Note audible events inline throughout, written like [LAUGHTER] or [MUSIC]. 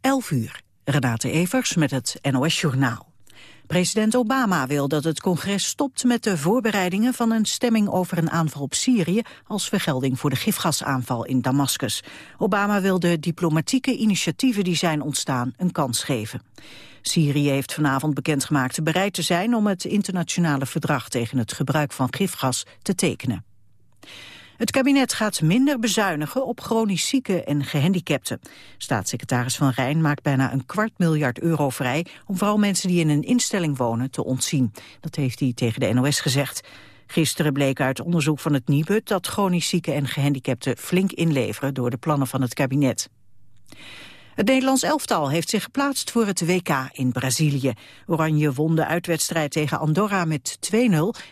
11 uur. Renate Evers met het NOS Journaal. President Obama wil dat het congres stopt met de voorbereidingen van een stemming over een aanval op Syrië als vergelding voor de gifgasaanval in Damascus. Obama wil de diplomatieke initiatieven die zijn ontstaan een kans geven. Syrië heeft vanavond bekendgemaakt bereid te zijn om het internationale verdrag tegen het gebruik van gifgas te tekenen. Het kabinet gaat minder bezuinigen op chronisch zieken en gehandicapten. Staatssecretaris Van Rijn maakt bijna een kwart miljard euro vrij... om vooral mensen die in een instelling wonen te ontzien. Dat heeft hij tegen de NOS gezegd. Gisteren bleek uit onderzoek van het Nibud dat chronisch zieken en gehandicapten flink inleveren door de plannen van het kabinet. Het Nederlands elftal heeft zich geplaatst voor het WK in Brazilië. Oranje won de uitwedstrijd tegen Andorra met 2-0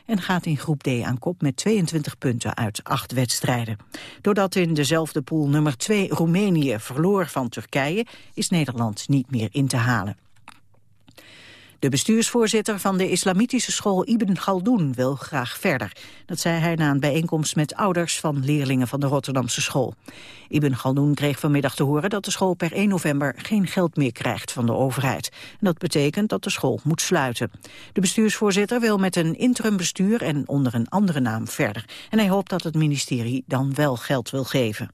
en gaat in groep D aan kop met 22 punten uit acht wedstrijden. Doordat in dezelfde pool nummer 2 Roemenië verloor van Turkije, is Nederland niet meer in te halen. De bestuursvoorzitter van de islamitische school Ibn Galdoen wil graag verder. Dat zei hij na een bijeenkomst met ouders van leerlingen van de Rotterdamse school. Ibn Galdoen kreeg vanmiddag te horen dat de school per 1 november geen geld meer krijgt van de overheid. En dat betekent dat de school moet sluiten. De bestuursvoorzitter wil met een interimbestuur en onder een andere naam verder. En hij hoopt dat het ministerie dan wel geld wil geven.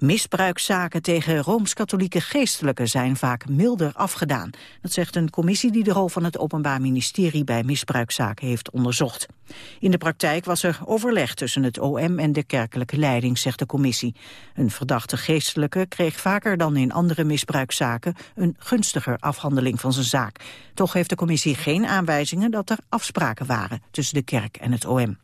Misbruikzaken tegen Rooms-Katholieke geestelijken zijn vaak milder afgedaan. Dat zegt een commissie die de rol van het Openbaar Ministerie bij misbruikzaken heeft onderzocht. In de praktijk was er overleg tussen het OM en de kerkelijke leiding, zegt de commissie. Een verdachte geestelijke kreeg vaker dan in andere misbruikzaken een gunstiger afhandeling van zijn zaak. Toch heeft de commissie geen aanwijzingen dat er afspraken waren tussen de kerk en het OM.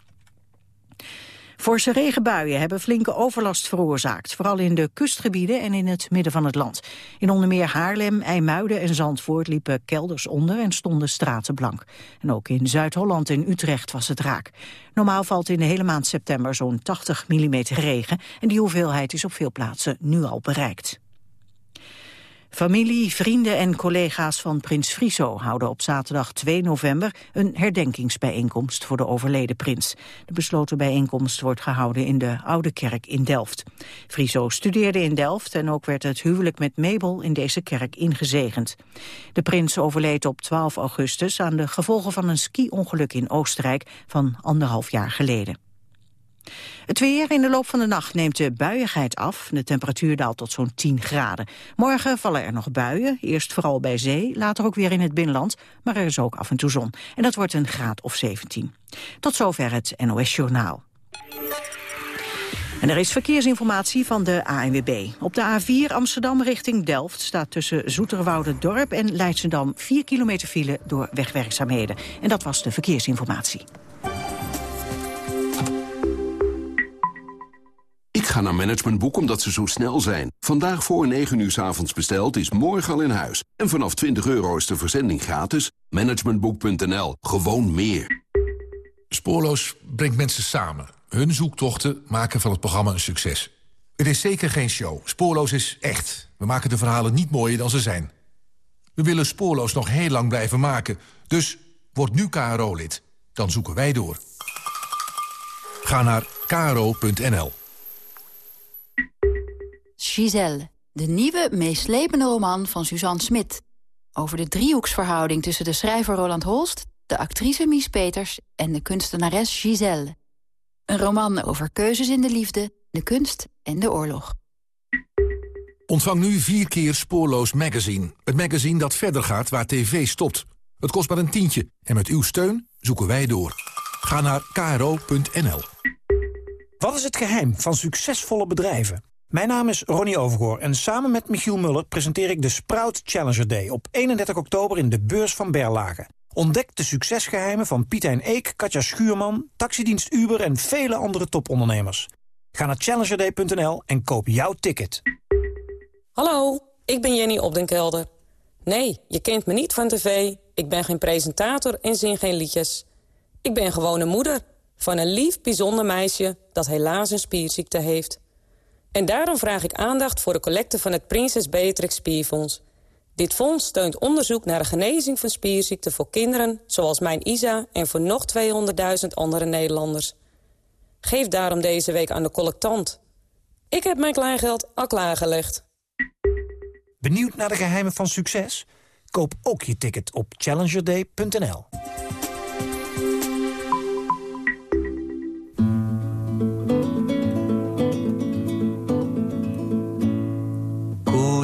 Forse regenbuien hebben flinke overlast veroorzaakt, vooral in de kustgebieden en in het midden van het land. In onder meer Haarlem, IJmuiden en Zandvoort liepen kelders onder en stonden straten blank. En ook in Zuid-Holland en Utrecht was het raak. Normaal valt in de hele maand september zo'n 80 mm regen en die hoeveelheid is op veel plaatsen nu al bereikt. Familie, vrienden en collega's van prins Friso houden op zaterdag 2 november een herdenkingsbijeenkomst voor de overleden prins. De besloten bijeenkomst wordt gehouden in de Oude Kerk in Delft. Friso studeerde in Delft en ook werd het huwelijk met Mabel in deze kerk ingezegend. De prins overleed op 12 augustus aan de gevolgen van een ski-ongeluk in Oostenrijk van anderhalf jaar geleden. Het weer in de loop van de nacht neemt de buiigheid af. De temperatuur daalt tot zo'n 10 graden. Morgen vallen er nog buien, eerst vooral bij zee, later ook weer in het binnenland. Maar er is ook af en toe zon. En dat wordt een graad of 17. Tot zover het NOS Journaal. En er is verkeersinformatie van de ANWB. Op de A4 Amsterdam richting Delft staat tussen Dorp en Leidsendam 4 kilometer file door wegwerkzaamheden. En dat was de verkeersinformatie. Ik ga naar Managementboek omdat ze zo snel zijn. Vandaag voor 9 uur s avonds besteld is morgen al in huis. En vanaf 20 euro is de verzending gratis. Managementboek.nl. Gewoon meer. Spoorloos brengt mensen samen. Hun zoektochten maken van het programma een succes. Het is zeker geen show. Spoorloos is echt. We maken de verhalen niet mooier dan ze zijn. We willen Spoorloos nog heel lang blijven maken. Dus word nu KRO-lid. Dan zoeken wij door. Ga naar kro.nl. Giselle, de nieuwe, meeslepende roman van Suzanne Smit. Over de driehoeksverhouding tussen de schrijver Roland Holst... de actrice Mies Peters en de kunstenares Giselle. Een roman over keuzes in de liefde, de kunst en de oorlog. Ontvang nu vier keer Spoorloos Magazine. Het magazine dat verder gaat waar tv stopt. Het kost maar een tientje en met uw steun zoeken wij door. Ga naar kro.nl. Wat is het geheim van succesvolle bedrijven? Mijn naam is Ronnie Overgoor en samen met Michiel Muller presenteer ik de Sprout Challenger Day op 31 oktober in de beurs van Berlage. Ontdek de succesgeheimen van Pietijn Eek, Katja Schuurman, taxidienst Uber en vele andere topondernemers. Ga naar challengerday.nl en koop jouw ticket. Hallo, ik ben Jenny Opdenkelder. Nee, je kent me niet van tv. Ik ben geen presentator en zing geen liedjes. Ik ben gewoon moeder van een lief, bijzonder meisje... dat helaas een spierziekte heeft. En daarom vraag ik aandacht voor de collecte van het Prinses Beatrix Spierfonds. Dit fonds steunt onderzoek naar de genezing van spierziekten voor kinderen... zoals mijn Isa en voor nog 200.000 andere Nederlanders. Geef daarom deze week aan de collectant. Ik heb mijn kleingeld al klaargelegd. Benieuwd naar de geheimen van succes? Koop ook je ticket op challengerday.nl.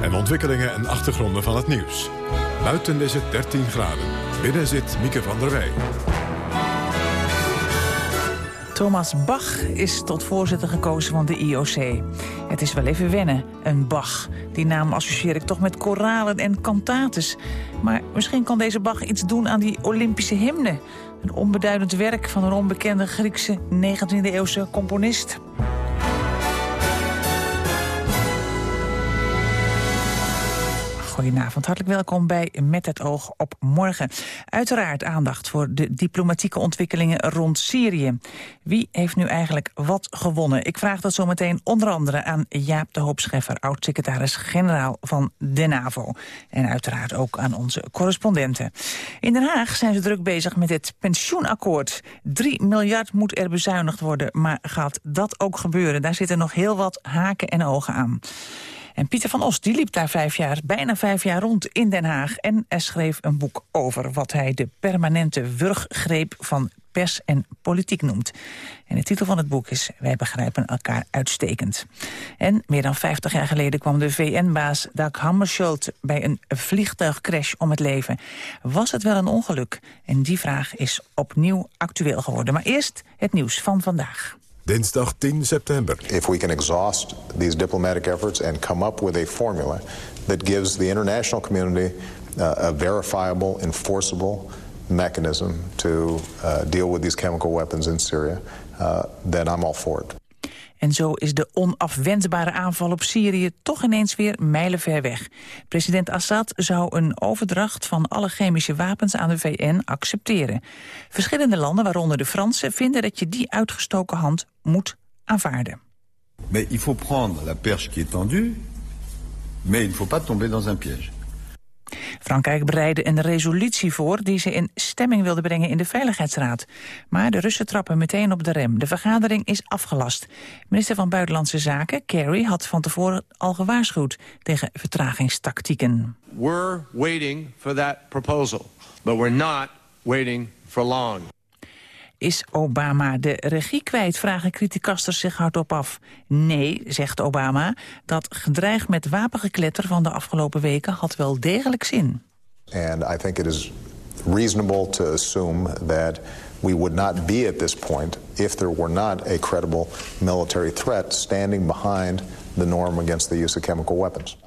En ontwikkelingen en achtergronden van het nieuws. Buiten is het 13 graden. Binnen zit Mieke van der Wij. Thomas Bach is tot voorzitter gekozen van de IOC. Het is wel even wennen, een Bach. Die naam associeer ik toch met koralen en cantates. Maar misschien kan deze Bach iets doen aan die Olympische hymne. Een onbeduidend werk van een onbekende Griekse 19e-eeuwse componist. Goedenavond, hartelijk welkom bij Met het oog op morgen. Uiteraard aandacht voor de diplomatieke ontwikkelingen rond Syrië. Wie heeft nu eigenlijk wat gewonnen? Ik vraag dat zometeen onder andere aan Jaap de Hoop Scheffer... oud-secretaris-generaal van de NAVO. En uiteraard ook aan onze correspondenten. In Den Haag zijn ze druk bezig met het pensioenakkoord. 3 miljard moet er bezuinigd worden, maar gaat dat ook gebeuren? Daar zitten nog heel wat haken en ogen aan. En Pieter van Os die liep daar vijf jaar, bijna vijf jaar rond in Den Haag... en schreef een boek over wat hij de permanente wurggreep van pers en politiek noemt. En de titel van het boek is Wij begrijpen elkaar uitstekend. En meer dan 50 jaar geleden kwam de VN-baas Dag Hammarskjöld... bij een vliegtuigcrash om het leven. Was het wel een ongeluk? En die vraag is opnieuw actueel geworden. Maar eerst het nieuws van vandaag. Dinsdag 10 september. If we can exhaust these diplomatic efforts and come up with a formula that gives the international community uh, a verifiable, enforceable mechanism to uh, deal with these chemical weapons in Syria, uh, then I'm all for it. En zo is de onafwendbare aanval op Syrië toch ineens weer mijlenver weg. President Assad zou een overdracht van alle chemische wapens aan de VN accepteren. Verschillende landen, waaronder de Fransen, vinden dat je die uitgestoken hand moet aanvaarden. Mais il faut prendre la perche qui est tendue, mais il faut pas tomber dans un piège. Frankrijk bereidde een resolutie voor die ze in stemming wilde brengen in de Veiligheidsraad. Maar de Russen trappen meteen op de rem. De vergadering is afgelast. Minister van Buitenlandse Zaken, Kerry, had van tevoren al gewaarschuwd tegen vertragingstactieken. We're waiting for that proposal, but we're not waiting for long. Is Obama de regie kwijt, vragen criticasters zich hardop af. Nee, zegt Obama, dat gedreig met wapengekletter van de afgelopen weken had wel degelijk zin. And I think it is reasonable to assume that we would not be at this point if there were not a credible military threat standing behind the norm against the use of chemical weapons.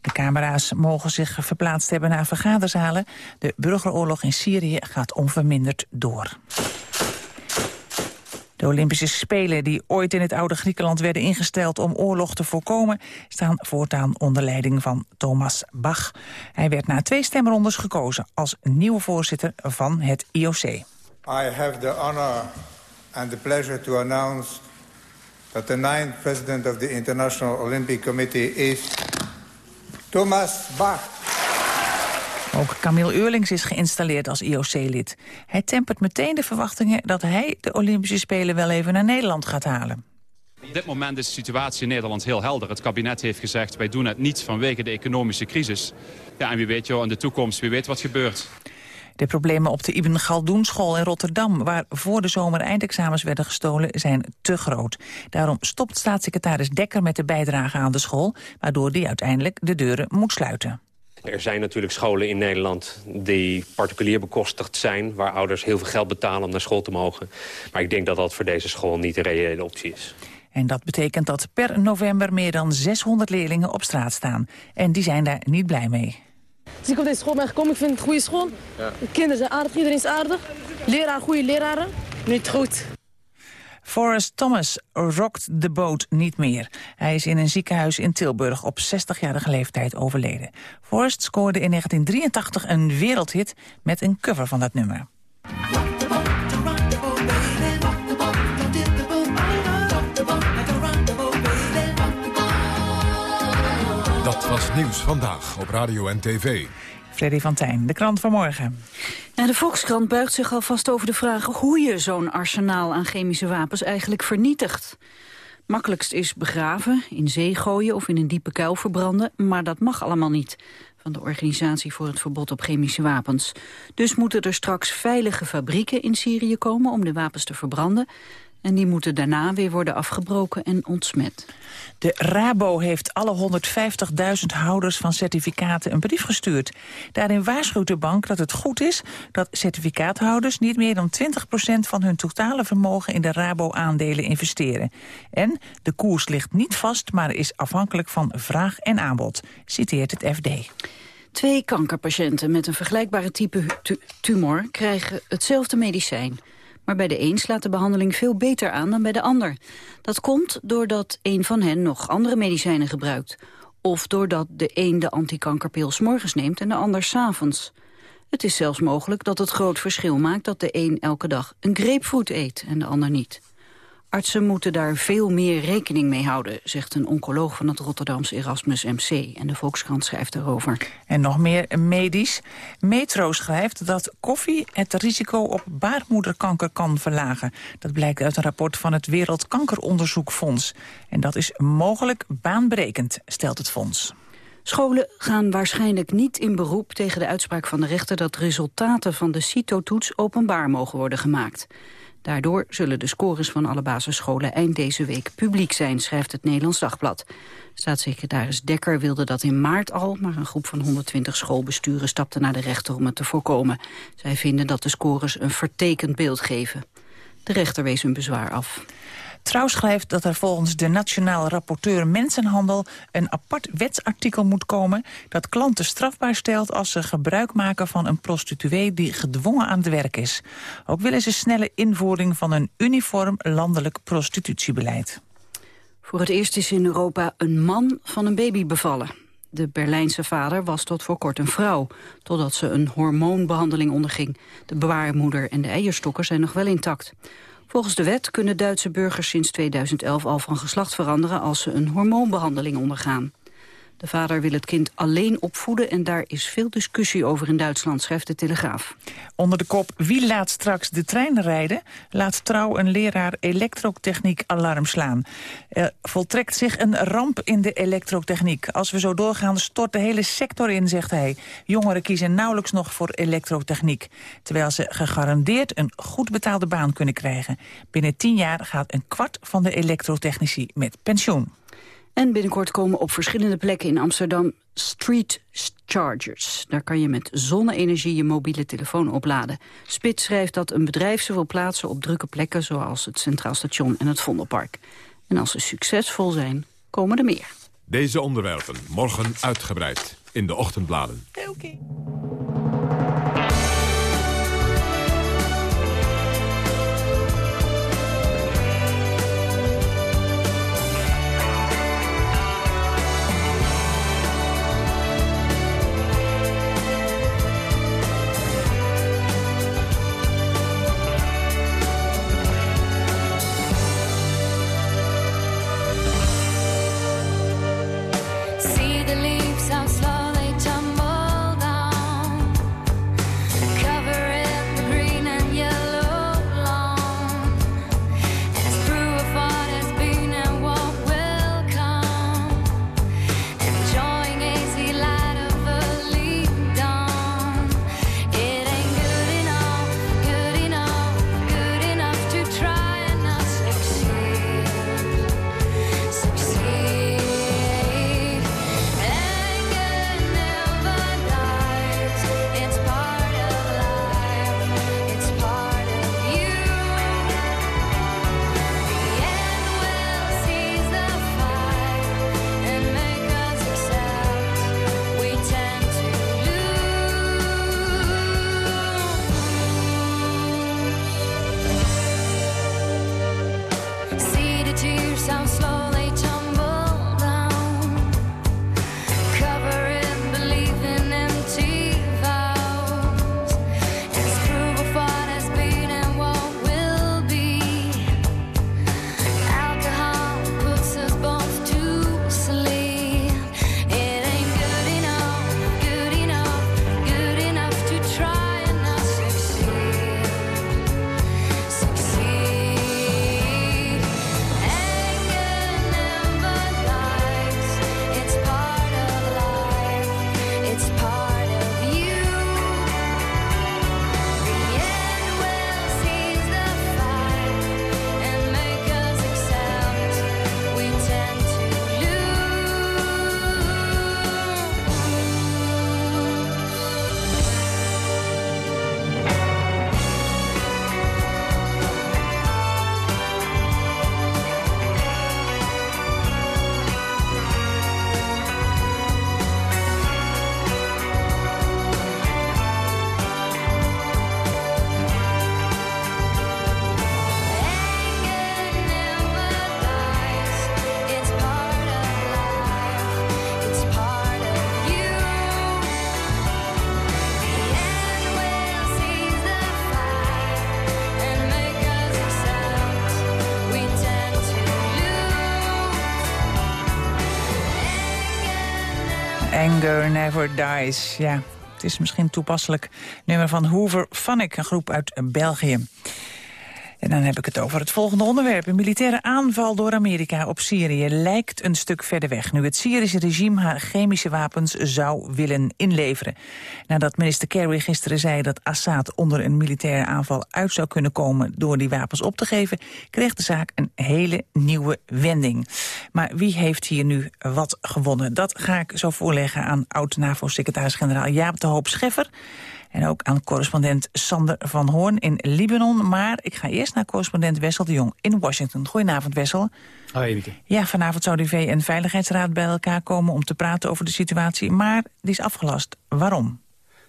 De camera's mogen zich verplaatst hebben naar vergaderzalen. De burgeroorlog in Syrië gaat onverminderd door. De Olympische Spelen die ooit in het oude Griekenland werden ingesteld om oorlog te voorkomen, staan voortaan onder leiding van Thomas Bach. Hij werd na twee stemrondes gekozen als nieuwe voorzitter van het IOC. I have the honor and the pleasure to announce that the ninth president of the International Olympic Committee is Thomas Bach. Ook Camille Eurlings is geïnstalleerd als IOC-lid. Hij tempert meteen de verwachtingen dat hij de Olympische Spelen wel even naar Nederland gaat halen. Op dit moment is de situatie in Nederland heel helder. Het kabinet heeft gezegd, wij doen het niet vanwege de economische crisis. Ja, en wie weet, joh, in de toekomst, wie weet wat gebeurt. De problemen op de Ibn Galdoen school in Rotterdam... waar voor de zomer eindexamens werden gestolen, zijn te groot. Daarom stopt staatssecretaris Dekker met de bijdrage aan de school... waardoor die uiteindelijk de deuren moet sluiten. Er zijn natuurlijk scholen in Nederland die particulier bekostigd zijn... waar ouders heel veel geld betalen om naar school te mogen. Maar ik denk dat dat voor deze school niet de reële optie is. En dat betekent dat per november meer dan 600 leerlingen op straat staan. En die zijn daar niet blij mee. Dus ik op deze school ben gekomen, ik vind het een goede school. Ja. De kinderen zijn aardig, iedereen is aardig. Leraar, goede leraren. Niet goed. Forrest Thomas rokt de boot niet meer. Hij is in een ziekenhuis in Tilburg op 60-jarige leeftijd overleden. Forrest scoorde in 1983 een wereldhit met een cover van dat nummer. Dat was Nieuws Vandaag op Radio en TV. Freddy van de krant van morgen. de Volkskrant buigt zich alvast over de vraag hoe je zo'n arsenaal aan chemische wapens eigenlijk vernietigt. Makkelijkst is begraven, in zee gooien of in een diepe kuil verbranden, maar dat mag allemaal niet van de Organisatie voor het Verbod op Chemische Wapens. Dus moeten er straks veilige fabrieken in Syrië komen om de wapens te verbranden. En die moeten daarna weer worden afgebroken en ontsmet. De Rabo heeft alle 150.000 houders van certificaten een brief gestuurd. Daarin waarschuwt de bank dat het goed is dat certificaathouders... niet meer dan 20% van hun totale vermogen in de Rabo-aandelen investeren. En de koers ligt niet vast, maar is afhankelijk van vraag en aanbod, citeert het FD. Twee kankerpatiënten met een vergelijkbare type tumor krijgen hetzelfde medicijn. Maar bij de een slaat de behandeling veel beter aan dan bij de ander. Dat komt doordat een van hen nog andere medicijnen gebruikt. Of doordat de een de antikankerpil morgens neemt en de ander s avonds. Het is zelfs mogelijk dat het groot verschil maakt dat de een elke dag een grapefruit eet en de ander niet. Artsen moeten daar veel meer rekening mee houden, zegt een oncoloog van het Rotterdamse Erasmus MC. En de Volkskrant schrijft erover. En nog meer medisch. Metro schrijft dat koffie het risico op baarmoederkanker kan verlagen. Dat blijkt uit een rapport van het Wereldkankeronderzoekfonds. En dat is mogelijk baanbrekend, stelt het fonds. Scholen gaan waarschijnlijk niet in beroep tegen de uitspraak van de rechter... dat resultaten van de CITO-toets openbaar mogen worden gemaakt. Daardoor zullen de scores van alle basisscholen eind deze week publiek zijn, schrijft het Nederlands Dagblad. Staatssecretaris Dekker wilde dat in maart al, maar een groep van 120 schoolbesturen stapte naar de rechter om het te voorkomen. Zij vinden dat de scores een vertekend beeld geven. De rechter wees hun bezwaar af. Trouw schrijft dat er volgens de Nationaal Rapporteur Mensenhandel... een apart wetsartikel moet komen dat klanten strafbaar stelt... als ze gebruik maken van een prostituee die gedwongen aan het werk is. Ook willen ze snelle invoering van een uniform landelijk prostitutiebeleid. Voor het eerst is in Europa een man van een baby bevallen. De Berlijnse vader was tot voor kort een vrouw, totdat ze een hormoonbehandeling onderging. De bewaarmoeder en de eierstokken zijn nog wel intact. Volgens de wet kunnen Duitse burgers sinds 2011 al van geslacht veranderen als ze een hormoonbehandeling ondergaan. De vader wil het kind alleen opvoeden en daar is veel discussie over in Duitsland, schrijft de Telegraaf. Onder de kop Wie laat straks de trein rijden? laat Trouw een leraar elektrotechniek alarm slaan. Er voltrekt zich een ramp in de elektrotechniek. Als we zo doorgaan stort de hele sector in, zegt hij. Jongeren kiezen nauwelijks nog voor elektrotechniek. Terwijl ze gegarandeerd een goed betaalde baan kunnen krijgen. Binnen tien jaar gaat een kwart van de elektrotechnici met pensioen. En binnenkort komen op verschillende plekken in Amsterdam street chargers. Daar kan je met zonne-energie je mobiele telefoon opladen. Spits schrijft dat een bedrijf ze wil plaatsen op drukke plekken... zoals het Centraal Station en het Vondelpark. En als ze succesvol zijn, komen er meer. Deze onderwerpen morgen uitgebreid in de ochtendbladen. Oké. See Never Dies. Ja, het is misschien toepasselijk nummer van Hoover Vanek, een groep uit België. En dan heb ik het over het volgende onderwerp. Een militaire aanval door Amerika op Syrië lijkt een stuk verder weg... nu het Syrische regime haar chemische wapens zou willen inleveren. Nadat minister Kerry gisteren zei dat Assad onder een militaire aanval uit zou kunnen komen... door die wapens op te geven, kreeg de zaak een hele nieuwe wending. Maar wie heeft hier nu wat gewonnen? Dat ga ik zo voorleggen aan oud-NAVO-secretaris-generaal Jaap de Hoop Scheffer... En ook aan correspondent Sander van Hoorn in Libanon. Maar ik ga eerst naar correspondent Wessel de Jong in Washington. Goedenavond, Wessel. Hoi, Wieke. Ja, vanavond zou de VN Veiligheidsraad bij elkaar komen om te praten over de situatie. Maar die is afgelast. Waarom?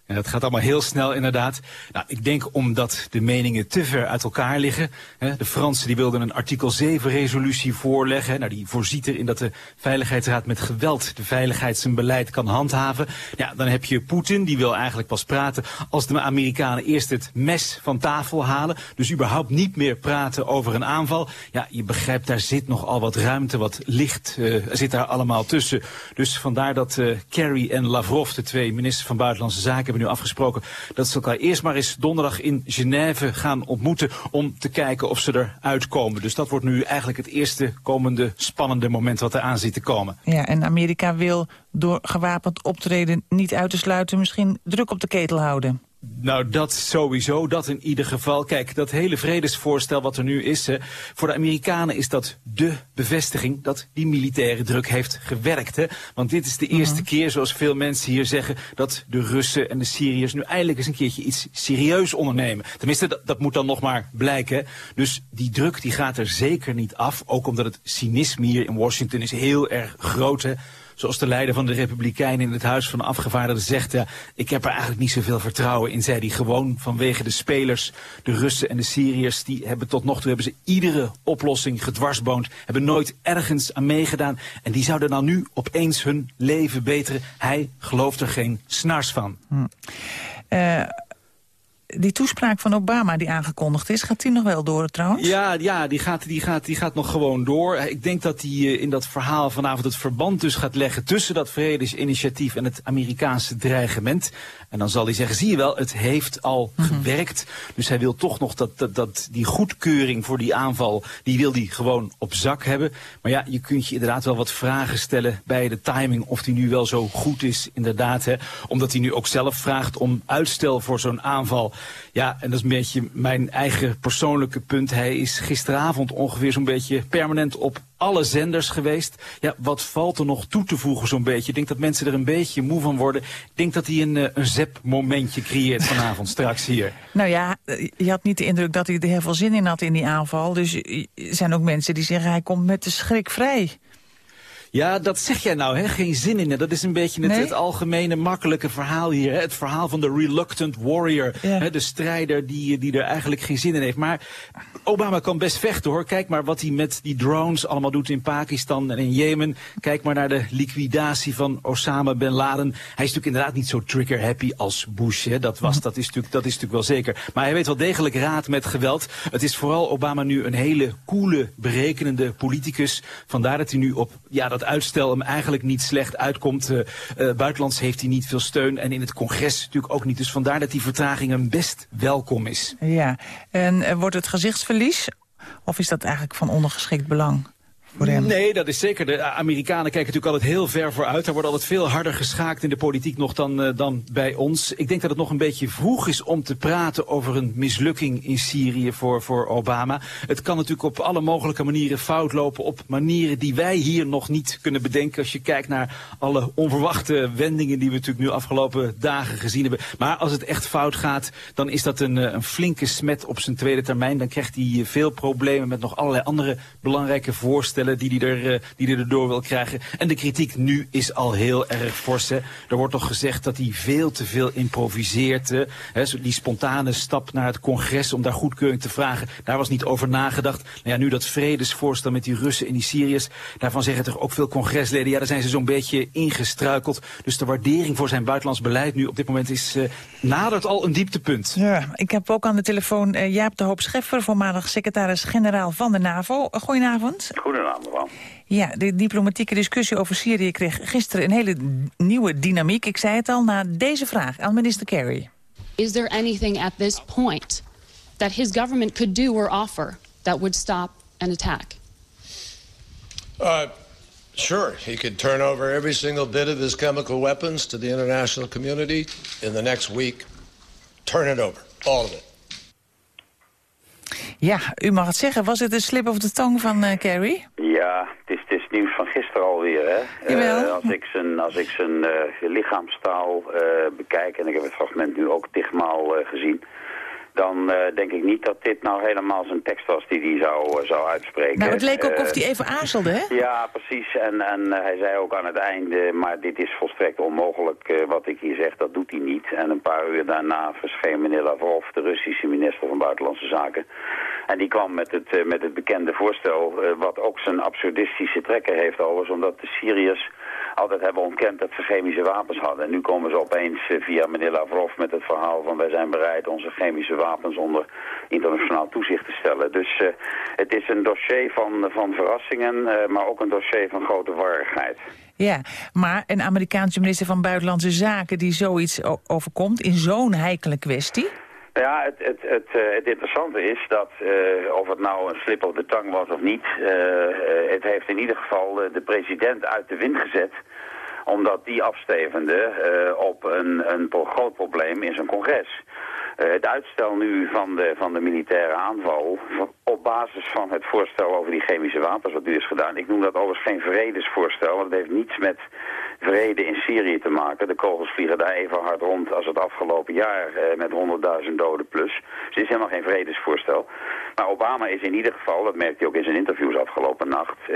En dat gaat allemaal heel snel inderdaad. Nou, ik denk omdat de meningen te ver uit elkaar liggen. De Fransen die wilden een artikel 7 resolutie voorleggen. Nou, die voorziet erin dat de Veiligheidsraad met geweld de veiligheid zijn beleid kan handhaven. Ja, dan heb je Poetin, die wil eigenlijk pas praten als de Amerikanen eerst het mes van tafel halen. Dus überhaupt niet meer praten over een aanval. Ja, je begrijpt, daar zit nogal wat ruimte, wat licht uh, zit daar allemaal tussen. Dus vandaar dat uh, Kerry en Lavrov, de twee ministers van Buitenlandse Zaken, nu afgesproken dat ze elkaar eerst maar eens donderdag in Genève gaan ontmoeten om te kijken of ze eruit komen. Dus dat wordt nu eigenlijk het eerste komende spannende moment wat er aan zit te komen. Ja, en Amerika wil door gewapend optreden niet uit te sluiten misschien druk op de ketel houden. Nou, dat sowieso, dat in ieder geval. Kijk, dat hele vredesvoorstel wat er nu is, hè, voor de Amerikanen is dat de bevestiging dat die militaire druk heeft gewerkt. Hè. Want dit is de eerste mhm. keer, zoals veel mensen hier zeggen, dat de Russen en de Syriërs nu eindelijk eens een keertje iets serieus ondernemen. Tenminste, dat, dat moet dan nog maar blijken. Dus die druk die gaat er zeker niet af, ook omdat het cynisme hier in Washington is heel erg groot. Hè zoals de leider van de Republikeinen in het Huis van Afgevaardigden zegt... Ja, ik heb er eigenlijk niet zoveel vertrouwen in, zei hij. Gewoon vanwege de spelers, de Russen en de Syriërs... die hebben tot nog toe hebben ze iedere oplossing gedwarsboond... hebben nooit ergens aan meegedaan. En die zouden dan nu opeens hun leven beteren. Hij gelooft er geen snars van. Hm. Uh, die toespraak van Obama die aangekondigd is, gaat die nog wel door trouwens? Ja, ja die, gaat, die, gaat, die gaat nog gewoon door. Ik denk dat hij uh, in dat verhaal vanavond het verband dus gaat leggen tussen dat vredesinitiatief en het Amerikaanse dreigement. En dan zal hij zeggen, zie je wel, het heeft al mhm. gewerkt. Dus hij wil toch nog dat, dat, dat die goedkeuring voor die aanval, die wil hij gewoon op zak hebben. Maar ja, je kunt je inderdaad wel wat vragen stellen bij de timing of die nu wel zo goed is, inderdaad. Hè. Omdat hij nu ook zelf vraagt om uitstel voor zo'n aanval. Ja, en dat is een beetje mijn eigen persoonlijke punt. Hij is gisteravond ongeveer zo'n beetje permanent op alle zenders geweest. Ja, wat valt er nog toe te voegen zo'n beetje? Ik denk dat mensen er een beetje moe van worden. Ik denk dat hij een, eh, een zep-momentje creëert vanavond straks hier. Nou ja, je had niet de indruk dat hij er heel veel zin in had in die aanval. Dus er zijn ook mensen die zeggen hij komt met de schrik vrij. Ja, dat zeg jij nou, hè? geen zin in. Dat is een beetje het, het algemene makkelijke verhaal hier. Hè? Het verhaal van de reluctant warrior. Hè? De strijder die, die er eigenlijk geen zin in heeft. Maar Obama kan best vechten hoor. Kijk maar wat hij met die drones allemaal doet in Pakistan en in Jemen. Kijk maar naar de liquidatie van Osama Bin Laden. Hij is natuurlijk inderdaad niet zo trigger-happy als Bush. Hè? Dat, was, dat, is natuurlijk, dat is natuurlijk wel zeker. Maar hij weet wel degelijk raad met geweld. Het is vooral Obama nu een hele coole, berekenende politicus. Vandaar dat hij nu op ja, dat uitstel hem eigenlijk niet slecht uitkomt. Uh, uh, buitenlands heeft hij niet veel steun en in het congres natuurlijk ook niet. Dus vandaar dat die vertraging hem best welkom is. Ja, en uh, wordt het gezichtsverlies of is dat eigenlijk van ondergeschikt belang? Nee, dat is zeker. De Amerikanen kijken natuurlijk altijd heel ver vooruit. Er wordt altijd veel harder geschaakt in de politiek nog dan, uh, dan bij ons. Ik denk dat het nog een beetje vroeg is om te praten over een mislukking in Syrië voor, voor Obama. Het kan natuurlijk op alle mogelijke manieren fout lopen. Op manieren die wij hier nog niet kunnen bedenken. Als je kijkt naar alle onverwachte wendingen die we natuurlijk nu afgelopen dagen gezien hebben. Maar als het echt fout gaat, dan is dat een, eh, een flinke smet op zijn tweede termijn. Dan krijgt hij veel problemen met nog allerlei andere belangrijke voorstellen die hij er, uh, die er door wil krijgen. En de kritiek nu is al heel erg fors. Hè. Er wordt toch gezegd dat hij veel te veel improviseert. Hè. Die spontane stap naar het congres om daar goedkeuring te vragen. Daar was niet over nagedacht. Nou ja, nu dat vredesvoorstel met die Russen en die Syriërs. Daarvan zeggen toch ook veel congresleden. Ja, daar zijn ze zo'n beetje ingestruikeld. Dus de waardering voor zijn buitenlands beleid nu op dit moment is uh, nadert al een dieptepunt. Ja, ik heb ook aan de telefoon uh, Jaap de Hoop Scheffer, voormalig secretaris-generaal van de NAVO. Goedenavond. Goedenavond. Ja, de diplomatieke discussie over Syrië kreeg gisteren een hele nieuwe dynamiek. Ik zei het al, na deze vraag aan minister Kerry. Is there anything at this point that his government could do or offer that would stop an attack? Uh, sure, he could turn over every single bit of his chemical weapons to the international community in the next week. Turn it over, all of it. Ja, u mag het zeggen. Was het een slip of de tong van uh, Kerry? Ja, het is, het is nieuws van gisteren alweer. Hè? Uh, als ik zijn, als ik zijn uh, lichaamstaal bekijk, en ik heb het fragment nu ook tigmaal gezien dan uh, denk ik niet dat dit nou helemaal zijn tekst was die hij zou, uh, zou uitspreken. Nou, het leek ook of hij even aarzelde, hè? Ja, precies. En, en hij zei ook aan het einde, maar dit is volstrekt onmogelijk wat ik hier zeg, dat doet hij niet. En een paar uur daarna verscheen meneer Lavrov, de Russische minister van Buitenlandse Zaken. En die kwam met het, met het bekende voorstel, wat ook zijn absurdistische trekken heeft overigens, omdat de Syriërs altijd hebben ontkend dat ze chemische wapens hadden. En nu komen ze opeens via meneer Lavrov met het verhaal van wij zijn bereid onze chemische wapens onder internationaal toezicht te stellen. Dus uh, het is een dossier van, van verrassingen, uh, maar ook een dossier van grote warrigheid. Ja, maar een Amerikaanse minister van Buitenlandse Zaken die zoiets overkomt in zo'n heikele kwestie... Ja, het, het, het, uh, het interessante is dat, uh, of het nou een slip op de tang was of niet, uh, het heeft in ieder geval de president uit de wind gezet omdat die afstevende op een, een groot probleem in zijn congres. Het uitstel nu van de, van de militaire aanval op basis van het voorstel over die chemische wapens wat nu is gedaan. Ik noem dat overigens geen vredesvoorstel, want het heeft niets met vrede in Syrië te maken. De kogels vliegen daar even hard rond als het afgelopen jaar eh, met 100.000 doden plus. Dus het is helemaal geen vredesvoorstel. Maar Obama is in ieder geval, dat merkte hij ook in zijn interviews afgelopen nacht, uh,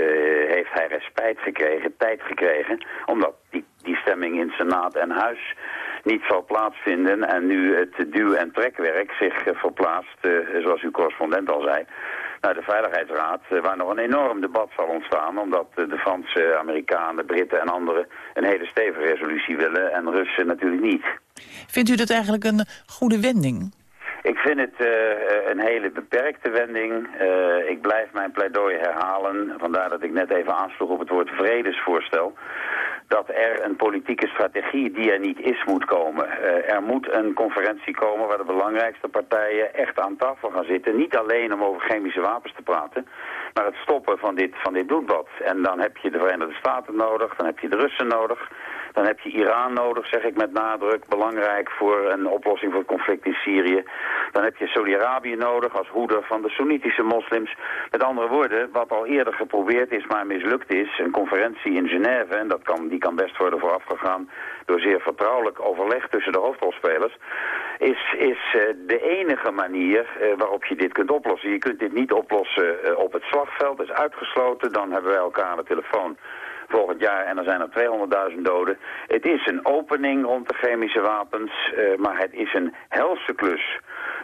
heeft hij respijt gekregen, tijd gekregen, omdat die, die stemming in Senaat en Huis niet zal plaatsvinden en nu het duw- en trekwerk zich uh, verplaatst, zoals uw correspondent al zei, naar de Veiligheidsraad, waar nog een enorm debat zal ontstaan, omdat de Franse, Amerikanen, Britten en anderen een hele stevige resolutie willen en Russen natuurlijk niet. Vindt u dat eigenlijk een goede wending? Ik vind het uh, een hele beperkte wending. Uh, ik blijf mijn pleidooi herhalen. Vandaar dat ik net even aansloeg op het woord vredesvoorstel. Dat er een politieke strategie die er niet is moet komen. Er moet een conferentie komen waar de belangrijkste partijen echt aan tafel gaan zitten. Niet alleen om over chemische wapens te praten, maar het stoppen van dit, van dit bloedbad. En dan heb je de Verenigde Staten nodig, dan heb je de Russen nodig. Dan heb je Iran nodig, zeg ik met nadruk, belangrijk voor een oplossing voor het conflict in Syrië. Dan heb je Saudi-Arabië nodig als hoeder van de Soenitische moslims. Met andere woorden, wat al eerder geprobeerd is, maar mislukt is, een conferentie in Genève, en dat kan, die kan best worden voorafgegaan door zeer vertrouwelijk overleg tussen de hoofdrolspelers, is, is uh, de enige manier uh, waarop je dit kunt oplossen. Je kunt dit niet oplossen uh, op het slagveld, dat is uitgesloten. Dan hebben wij elkaar aan de telefoon volgend jaar en dan zijn er 200.000 doden. Het is een opening rond de chemische wapens, uh, maar het is een helse klus.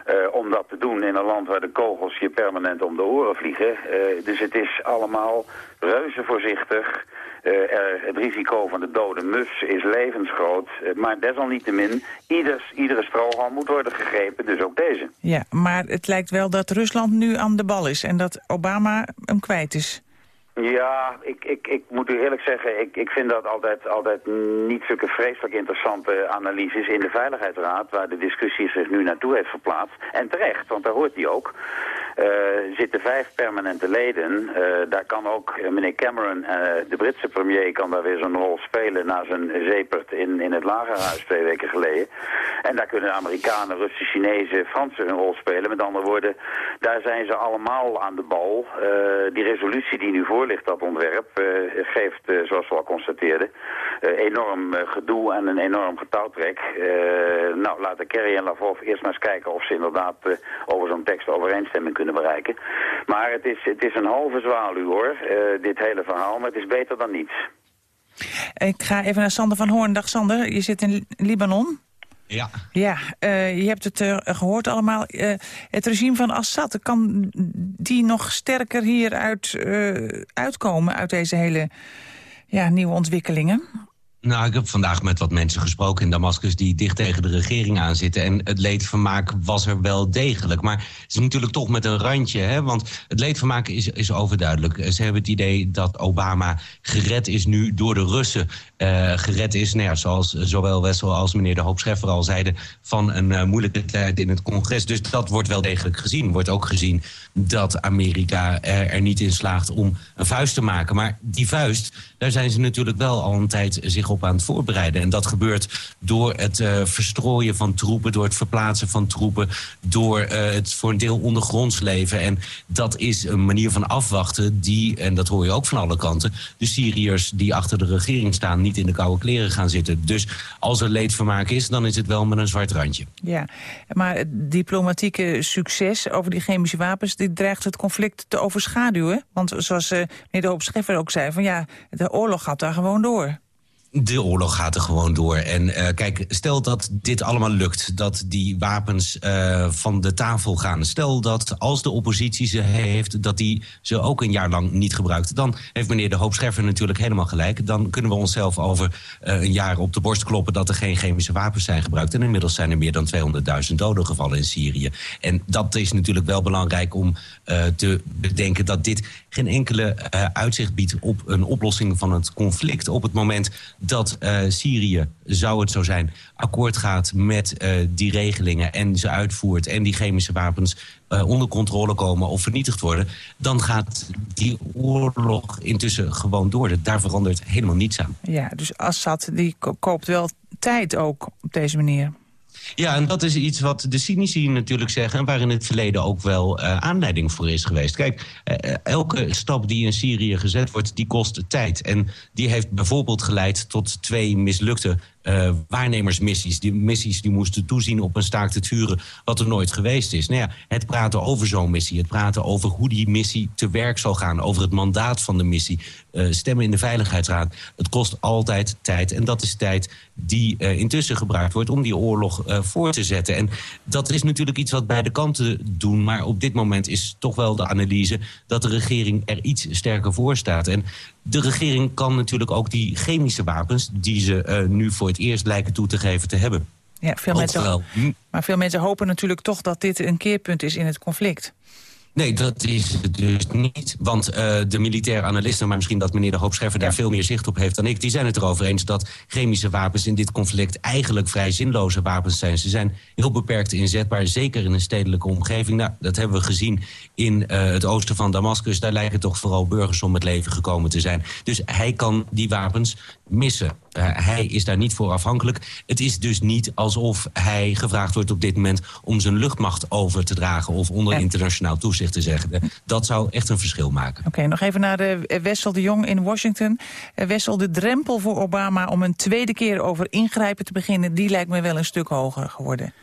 Uh, om dat te doen in een land waar de kogels je permanent om de oren vliegen. Uh, dus het is allemaal reuze voorzichtig. Er, het risico van de dode mus is levensgroot. maar desalniettemin, ieders, iedere strohalm moet worden gegrepen, dus ook deze. Ja, maar het lijkt wel dat Rusland nu aan de bal is en dat Obama hem kwijt is. Ja, ik, ik, ik moet u eerlijk zeggen, ik, ik vind dat altijd, altijd niet zulke vreselijk interessante analyses in de Veiligheidsraad, waar de discussie zich nu naartoe heeft verplaatst. En terecht, want daar hoort hij ook. Uh, zitten vijf permanente leden. Uh, daar kan ook uh, meneer Cameron, de Britse premier, kan daar weer zo'n rol spelen na zijn zepert in, in het lagerhuis twee weken geleden. En daar kunnen Amerikanen, Russen, Chinezen, Fransen hun rol spelen. Met andere woorden, daar zijn ze allemaal aan de bal. die resolutie die nu voor ligt, dat ontwerp, geeft, zoals we al constateerden, enorm gedoe en een enorm getouwtrek. nou, laten Kerry en Lavrov eerst maar eens kijken of ze inderdaad over zo'n tekst overeenstemming kunnen bereiken. Maar het is, het is een halve zwaluw hoor, dit hele verhaal, maar het is beter dan niets. Ik ga even naar Sander van Hoorn. Dag Sander, je zit in Libanon. Ja. Ja, uh, je hebt het uh, gehoord allemaal. het regime van Assad, kan die nog sterker hieruit uitkomen uit deze hele ja, nieuwe ontwikkelingen? Nou, ik heb vandaag met wat mensen gesproken in Damascus die dicht tegen de regering aan zitten. En het leedvermaak was er wel degelijk. Maar het is natuurlijk toch met een randje. Hè? Want het leedvermaak is, is overduidelijk. Ze hebben het idee dat Obama gered is nu door de Russen. Uh, gered is, nou ja, zoals zowel Wessel als meneer De Hoop al zeiden... van een uh, moeilijke tijd in het congres. Dus dat wordt wel degelijk gezien. Wordt ook gezien dat Amerika er, er niet in slaagt om een vuist te maken. Maar die vuist, daar zijn ze natuurlijk wel al een tijd zich op aan het voorbereiden. En dat gebeurt door het uh, verstrooien van troepen, door het verplaatsen van troepen, door het voor een deel ondergronds leven. En dat is een manier van afwachten die, en dat hoor je ook van alle kanten, de Syriërs die achter de regering staan in de koude kleren gaan zitten. Dus als er leedvermaak is, dan is het wel met een zwart randje. Ja, maar het diplomatieke succes over die chemische wapens, dit dreigt het conflict te overschaduwen. Want zoals uh, meneer De Hoop Scheffer ook zei, van ja, de oorlog gaat daar gewoon door de oorlog gaat er gewoon door. En uh, kijk, stel dat dit allemaal lukt, dat die wapens uh, van de tafel gaan. Stel dat als de oppositie ze heeft, dat die ze ook een jaar lang niet gebruikt. Dan heeft meneer De Hoop Scheffer natuurlijk helemaal gelijk. Dan kunnen we onszelf over uh, een jaar op de borst kloppen... dat er geen chemische wapens zijn gebruikt. En inmiddels zijn er meer dan 200.000 doden gevallen in Syrië. En dat is natuurlijk wel belangrijk om te bedenken... dat dit geen enkele uitzicht biedt op een oplossing van het conflict. Op het moment dat uh, Syrië, zou het zo zijn, akkoord gaat met uh, die regelingen... en ze uitvoert en die chemische wapens uh, onder controle komen of vernietigd worden... dan gaat die oorlog intussen gewoon door. Daar verandert helemaal niets aan. Ja, dus Assad die koopt wel tijd ook op deze manier. Ja, en dat is iets wat de cynici natuurlijk zeggen... en waar in het verleden ook wel uh, aanleiding voor is geweest. Kijk, uh, elke stap die in Syrië gezet wordt, die kost tijd. En die heeft bijvoorbeeld geleid tot twee mislukte uh, waarnemersmissies. Die missies die moesten toezien op een staakt het vuren wat er nooit geweest is. Nou ja, het praten over zo'n missie, het praten over hoe die missie te werk zal gaan... over het mandaat van de missie, uh, stemmen in de Veiligheidsraad. Het kost altijd tijd en dat is tijd die uh, intussen gebruikt wordt... om die oorlog voor te zetten. En dat is natuurlijk iets wat beide kanten doen... maar op dit moment is toch wel de analyse dat de regering er iets sterker voor staat. En de regering kan natuurlijk ook die chemische wapens... die ze uh, nu voor het eerst lijken toe te geven te hebben. Ja, veel mensen, maar veel mensen hopen natuurlijk toch dat dit een keerpunt is in het conflict. Nee, dat is het dus niet. Want uh, de militaire analisten, maar misschien dat meneer de Hoop Scheffer... daar veel meer zicht op heeft dan ik... die zijn het erover eens dat chemische wapens in dit conflict... eigenlijk vrij zinloze wapens zijn. Ze zijn heel beperkt inzetbaar, zeker in een stedelijke omgeving. Nou, dat hebben we gezien in uh, het oosten van Damascus. Daar lijken toch vooral burgers om het leven gekomen te zijn. Dus hij kan die wapens missen. Uh, hij is daar niet voor afhankelijk. Het is dus niet alsof hij gevraagd wordt op dit moment... om zijn luchtmacht over te dragen of onder ja. internationaal toezicht te zeggen. Dat zou echt een verschil maken. Oké, okay, nog even naar de Wessel de Jong in Washington. Wessel, de drempel voor Obama om een tweede keer over ingrijpen te beginnen... die lijkt me wel een stuk hoger geworden.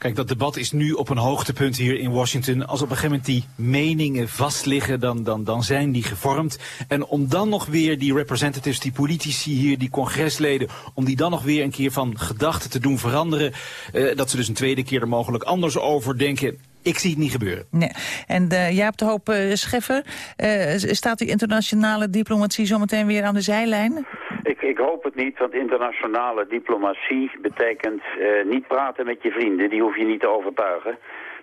Kijk, dat debat is nu op een hoogtepunt hier in Washington. Als op een gegeven moment die meningen vastliggen, dan, dan, dan zijn die gevormd. En om dan nog weer die representatives, die politici hier, die congresleden... om die dan nog weer een keer van gedachten te doen veranderen... Uh, dat ze dus een tweede keer er mogelijk anders over denken... Ik zie het niet gebeuren. Nee. En uh, Jaap de Hoop uh, Scheffer, uh, staat die internationale diplomatie zometeen weer aan de zijlijn? Ik, ik hoop het niet, want internationale diplomatie betekent niet praten met je vrienden. Die hoef je niet te overtuigen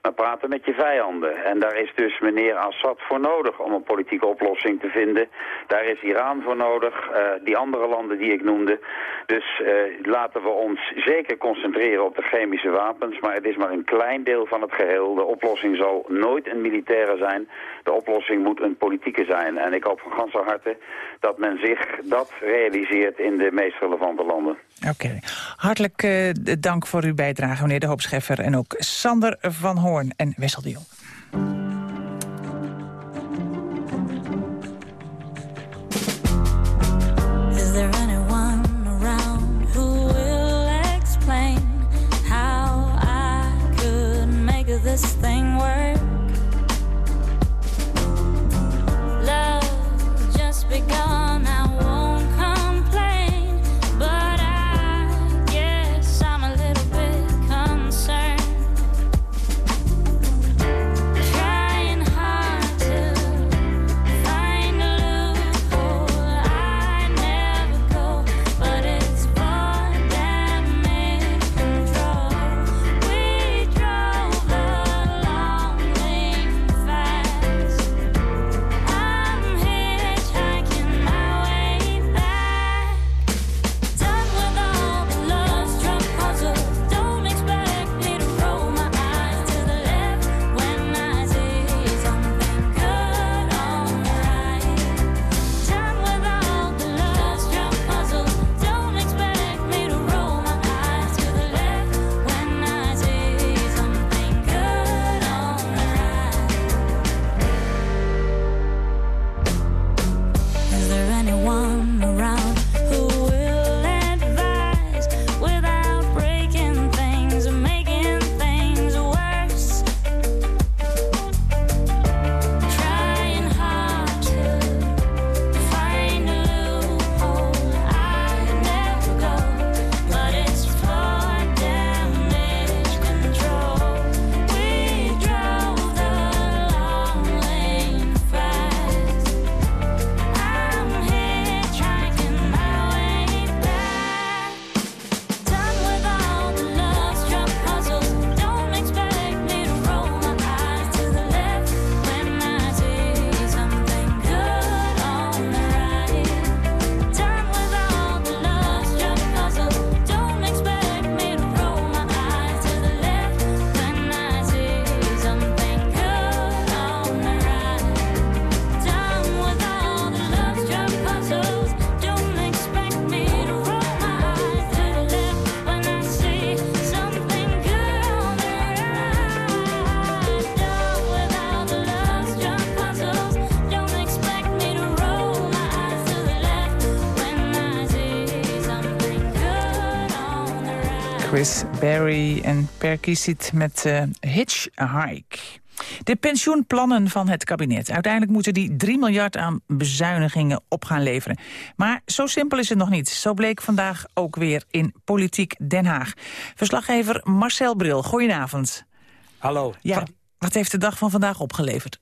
maar praten met je vijanden. En daar is dus meneer Assad voor nodig om een politieke oplossing te vinden. Daar is Iran voor nodig, uh, die andere landen die ik noemde. Dus uh, laten we ons zeker concentreren op de chemische wapens, maar het is maar een klein deel van het geheel. De oplossing zal nooit een militaire zijn. De oplossing moet een politieke zijn. En ik hoop van ganse harte dat men zich dat realiseert in de meest relevante landen. Oké. Hartelijk uh, dank voor uw bijdrage, meneer De Hoopscheffer. En ook Sander van Hoorn en Wessel de Jong. Berry en Perquisite met uh, Hitchhike. De pensioenplannen van het kabinet. Uiteindelijk moeten die 3 miljard aan bezuinigingen op gaan leveren. Maar zo simpel is het nog niet. Zo bleek vandaag ook weer in Politiek Den Haag. Verslaggever Marcel Bril, goedenavond. Hallo. Ja, wat heeft de dag van vandaag opgeleverd?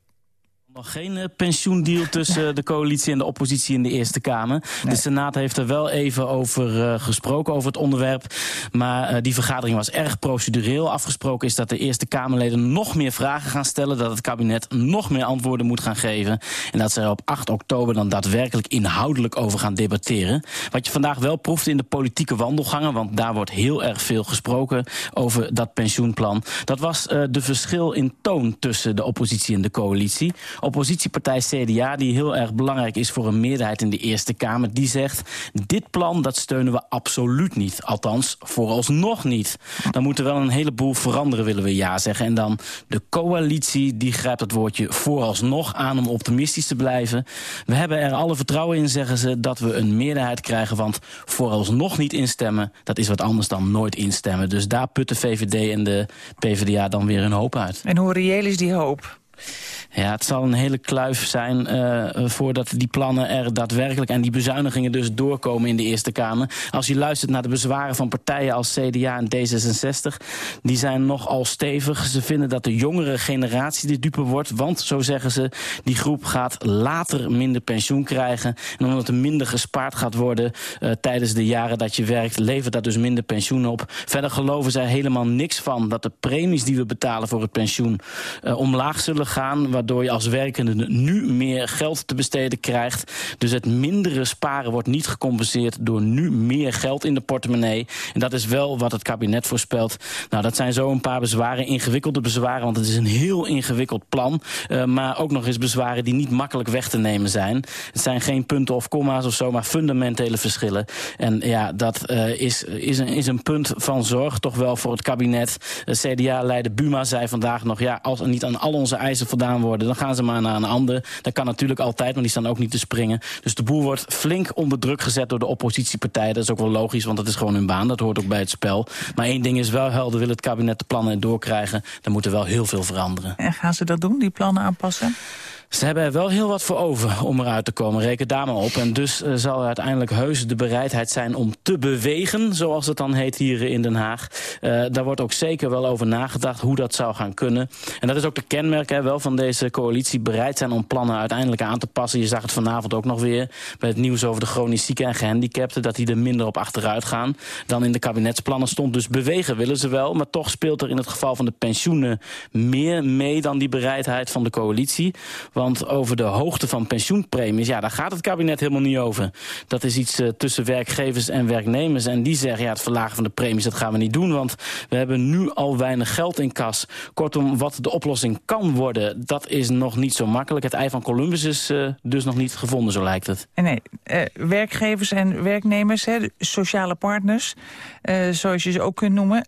Nog geen uh, pensioendeal [LAUGHS] tussen de coalitie en de oppositie in de Eerste Kamer. Nee. De Senaat heeft er wel even over uh, gesproken, over het onderwerp. Maar die vergadering was erg procedureel. Afgesproken is dat de Eerste Kamerleden nog meer vragen gaan stellen. Dat het kabinet nog meer antwoorden moet gaan geven. En dat ze er op 8 oktober dan daadwerkelijk inhoudelijk over gaan debatteren. Wat je vandaag wel proeft in de politieke wandelgangen. Want daar wordt heel erg veel gesproken over dat pensioenplan. Dat was de verschil in toon tussen de oppositie en de coalitie oppositiepartij CDA, die heel erg belangrijk is voor een meerderheid in de Eerste Kamer, die zegt: dit plan dat steunen we absoluut niet. Althans, vooralsnog niet. Dan moet er wel een heleboel veranderen, willen we ja zeggen. En dan de coalitie, die grijpt het woordje vooralsnog aan om optimistisch te blijven. We hebben er alle vertrouwen in, zeggen ze, dat we een meerderheid krijgen. Want vooralsnog niet instemmen, dat is wat anders dan nooit instemmen. Dus daar putten VVD en de PvdA dan weer hun hoop uit. En hoe reëel is die hoop? Ja, het zal een hele kluif zijn uh, voordat die plannen er daadwerkelijk... en die bezuinigingen dus doorkomen in de Eerste Kamer. Als je luistert naar de bezwaren van partijen als CDA en D66... die zijn nogal stevig. Ze vinden dat de jongere generatie de dupe wordt. Want, zo zeggen ze, die groep gaat later minder pensioen krijgen. En omdat er minder gespaard gaat worden uh, tijdens de jaren dat je werkt... levert dat dus minder pensioen op. Verder geloven zij helemaal niks van dat de premies die we betalen voor het pensioen... Uh, omlaag zullen gaan waardoor je als werkende nu meer geld te besteden krijgt. Dus het mindere sparen wordt niet gecompenseerd door nu meer geld in de portemonnee. En dat is wel wat het kabinet voorspelt. Nou, dat zijn zo een paar bezwaren, ingewikkelde bezwaren, want het is een heel ingewikkeld plan. Uh, maar ook nog eens bezwaren die niet makkelijk weg te nemen zijn. Het zijn geen punten of komma's of zo, maar fundamentele verschillen. En ja, dat uh, is, is, een, is een punt van zorg toch wel voor het kabinet. Uh, CDA-leider Buma zei vandaag nog, ja, als niet aan al onze eisen voldaan worden dan gaan ze maar naar een ander. Dat kan natuurlijk altijd, maar die staan ook niet te springen. Dus de boel wordt flink onder druk gezet door de oppositiepartijen. Dat is ook wel logisch, want dat is gewoon hun baan. Dat hoort ook bij het spel. Maar één ding is wel helder, wil het kabinet de plannen doorkrijgen... dan moet er wel heel veel veranderen. En gaan ze dat doen, die plannen aanpassen? Ze hebben er wel heel wat voor over om eruit te komen. Reken daar maar op. En dus uh, zal er uiteindelijk heus de bereidheid zijn om te bewegen, zoals het dan heet hier in Den Haag. Uh, daar wordt ook zeker wel over nagedacht hoe dat zou gaan kunnen. En dat is ook de kenmerk hè, wel van deze coalitie. Bereid zijn om plannen uiteindelijk aan te passen. Je zag het vanavond ook nog weer bij het nieuws over de chronisch zieken en gehandicapten. Dat die er minder op achteruit gaan dan in de kabinetsplannen stond. Dus bewegen willen ze wel. Maar toch speelt er in het geval van de pensioenen meer mee dan die bereidheid van de coalitie. Want over de hoogte van pensioenpremies, ja, daar gaat het kabinet helemaal niet over. Dat is iets uh, tussen werkgevers en werknemers. En die zeggen, ja, het verlagen van de premies, dat gaan we niet doen. Want we hebben nu al weinig geld in kas. Kortom, wat de oplossing kan worden, dat is nog niet zo makkelijk. Het ei van Columbus is uh, dus nog niet gevonden, zo lijkt het. Nee, uh, werkgevers en werknemers, hè, sociale partners, zoals je ze ook kunt noemen.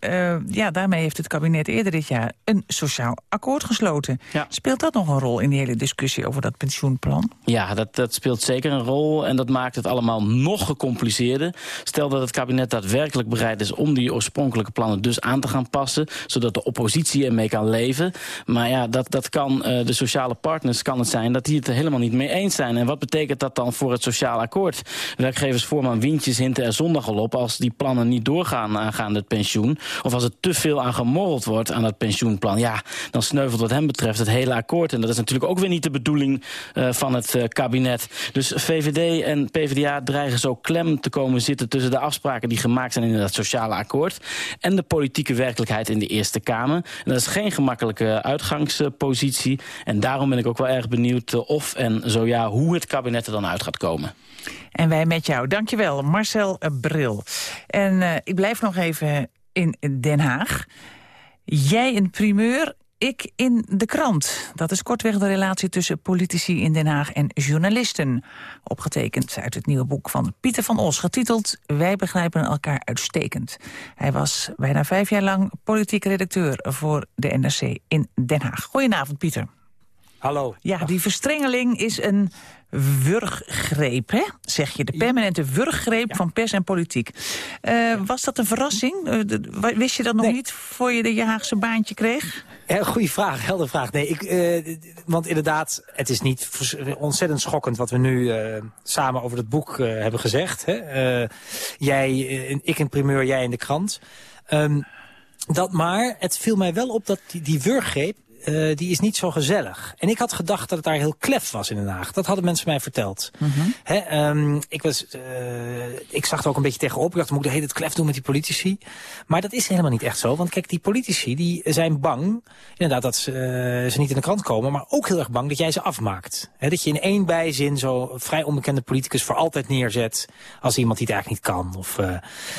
ja, daarmee heeft het kabinet eerder dit jaar een sociaal akkoord gesloten. Ja. Speelt dat nog een rol in die hele discussie over dat pensioenplan? Ja, dat, dat speelt zeker een rol en dat maakt het allemaal nog gecompliceerder. Stel dat het kabinet daadwerkelijk bereid is om die oorspronkelijke plannen dus aan te gaan passen, zodat de oppositie ermee kan leven. Maar ja, dat, dat kan uh, de sociale partners kan het zijn dat die het er helemaal niet mee eens zijn. En wat betekent dat dan voor het sociaal akkoord? Werkgevers Voorman Windjes hinten er zondag al op als die plannen niet doorgaan aangaande het pensioen, of als er te veel aan gemorreld wordt aan het pensioenplan, ja, dan sneuvelt wat hem betreft het hele akkoord. En dat is natuurlijk ook weer niet de bedoeling uh, van het uh, kabinet. Dus VVD en PvdA dreigen zo klem te komen zitten tussen de afspraken die gemaakt zijn in dat sociale akkoord en de politieke werkelijkheid in de Eerste Kamer. En dat is geen gemakkelijke uitgangspositie. En daarom ben ik ook wel erg benieuwd of en zo ja, hoe het kabinet er dan uit gaat komen. En wij met jou. Dankjewel, Marcel Bril. En ik blijf nog even in Den Haag. Jij een primeur, ik in de krant. Dat is kortweg de relatie tussen politici in Den Haag en journalisten. Opgetekend uit het nieuwe boek van Pieter van Os, getiteld Wij begrijpen elkaar uitstekend. Hij was bijna vijf jaar lang politiek redacteur voor de NRC in Den Haag. Goedenavond, Pieter. Hallo. Ja, die verstrengeling is een wurggreep, hè? zeg je. De permanente wurggreep van pers en politiek. Uh, was dat een verrassing? Uh, wist je dat nog nee. niet voor je de je Haagse baantje kreeg? Ja, goeie vraag, helder vraag. Nee, ik, uh, want inderdaad, het is niet ontzettend schokkend wat we nu samen over het boek hebben gezegd. Hè? jij, ik in primeur, jij in de krant. Um, dat maar, het viel mij wel op dat die, die wurggreep uh, die is niet zo gezellig. En ik had gedacht dat het daar heel klef was in Den Haag. Dat hadden mensen mij verteld. Mm -hmm. um, ik, was, uh, ik zag er ook een beetje tegenop. Ik dacht, moet ik de hele klef doen met die politici? Maar dat is helemaal niet echt zo. Want kijk, die politici die zijn bang, inderdaad, dat ze, uh, ze niet in de krant komen. Maar ook heel erg bang dat jij ze afmaakt. He, dat je in één bijzin zo vrij onbekende politicus voor altijd neerzet. Als iemand die het eigenlijk niet kan. Of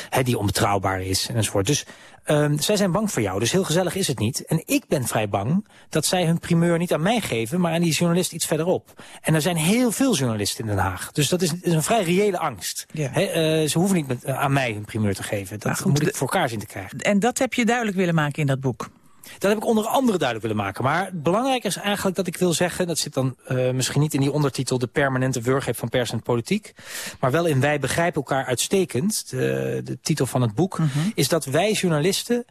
he, die onbetrouwbaar is enzovoort. Dus Um, zij zijn bang voor jou, dus heel gezellig is het niet. En ik ben vrij bang dat zij hun primeur niet aan mij geven... maar aan die journalist iets verderop. En er zijn heel veel journalisten in Den Haag. Dus dat is, is een vrij reële angst. Ja. He, uh, ze hoeven niet met, uh, aan mij hun primeur te geven. Dat goed, moet ik voor elkaar zien te krijgen. En dat heb je duidelijk willen maken in dat boek? Dat heb ik onder andere duidelijk willen maken. Maar het belangrijke is eigenlijk dat ik wil zeggen... dat zit dan uh, misschien niet in die ondertitel... de permanente wurgreep van pers en politiek... maar wel in Wij begrijpen elkaar uitstekend... de, de titel van het boek... Mm -hmm. is dat wij journalisten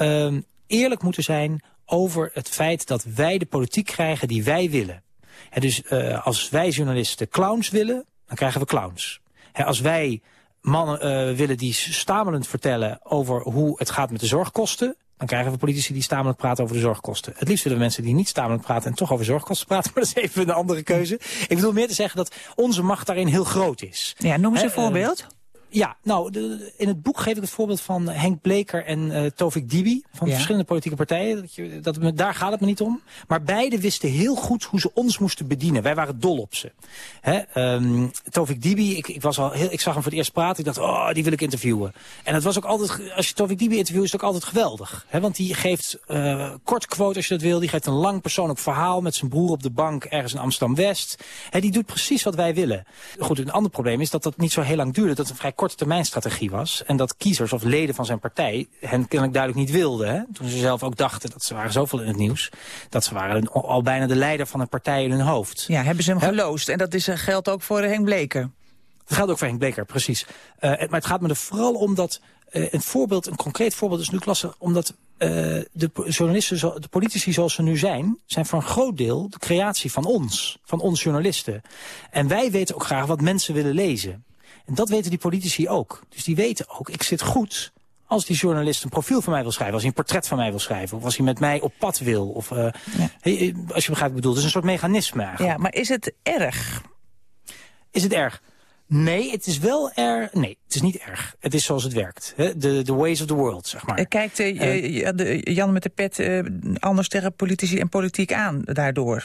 uh, eerlijk moeten zijn... over het feit dat wij de politiek krijgen die wij willen. En dus uh, als wij journalisten clowns willen, dan krijgen we clowns. He, als wij mannen uh, willen die stamelend vertellen over hoe het gaat met de zorgkosten dan krijgen we politici die stamelend praten over de zorgkosten. Het liefst willen we mensen die niet stamelend praten en toch over zorgkosten praten. [LAUGHS] Maar dat is even een andere keuze. Ik bedoel meer te zeggen dat onze macht daarin heel groot is. Ja, noem eens een voorbeeld. Uh, ja, nou, de, in het boek geef ik het voorbeeld van Henk Bleker en uh, Tovik Dibi... van ja. verschillende politieke partijen. Dat je, dat me, daar gaat het me niet om. Maar beide wisten heel goed hoe ze ons moesten bedienen. Wij waren dol op ze. Hè, um, Tovik Dibi, ik, ik, was al heel, ik zag hem voor het eerst praten. Ik dacht, oh, die wil ik interviewen. En het was ook altijd, als je Tovik Dibi interviewt, is het ook altijd geweldig. Hè, want die geeft uh, kort quote als je dat wil. Die geeft een lang persoonlijk verhaal met zijn broer op de bank ergens in Amsterdam-West. Die doet precies wat wij willen. Goed, een ander probleem is dat dat niet zo heel lang duurde. Dat het een vrij korte termijn strategie was. En dat kiezers of leden van zijn partij hen kennelijk duidelijk niet wilden. Hè? Toen ze zelf ook dachten dat ze waren zoveel in het nieuws. Dat ze waren al bijna de leider van een partij in hun hoofd. Ja, hebben ze hem geloosd. En dat is, geldt ook voor Henk Bleker. Dat geldt ook voor Henk Bleker, precies. Uh, maar het gaat me er vooral om dat... Uh, een voorbeeld, een concreet voorbeeld is nu klasse... omdat uh, de journalisten, de politici zoals ze nu zijn... zijn voor een groot deel de creatie van ons. Van ons journalisten. En wij weten ook graag wat mensen willen lezen. En dat weten die politici ook. Dus die weten ook, ik zit goed als die journalist een profiel van mij wil schrijven... als hij een portret van mij wil schrijven... of als hij met mij op pad wil. Of, uh, ja. hey, als je begrijpt wat ik bedoel. Het is een soort mechanisme eigenlijk. Ja, maar is het erg? Is het erg? Nee, het is wel erg. Nee, het is niet erg. Het is zoals het werkt. De, the ways of the world, zeg maar. Kijkt uh, uh, Jan met de pet uh, anders tegen politici en politiek aan daardoor?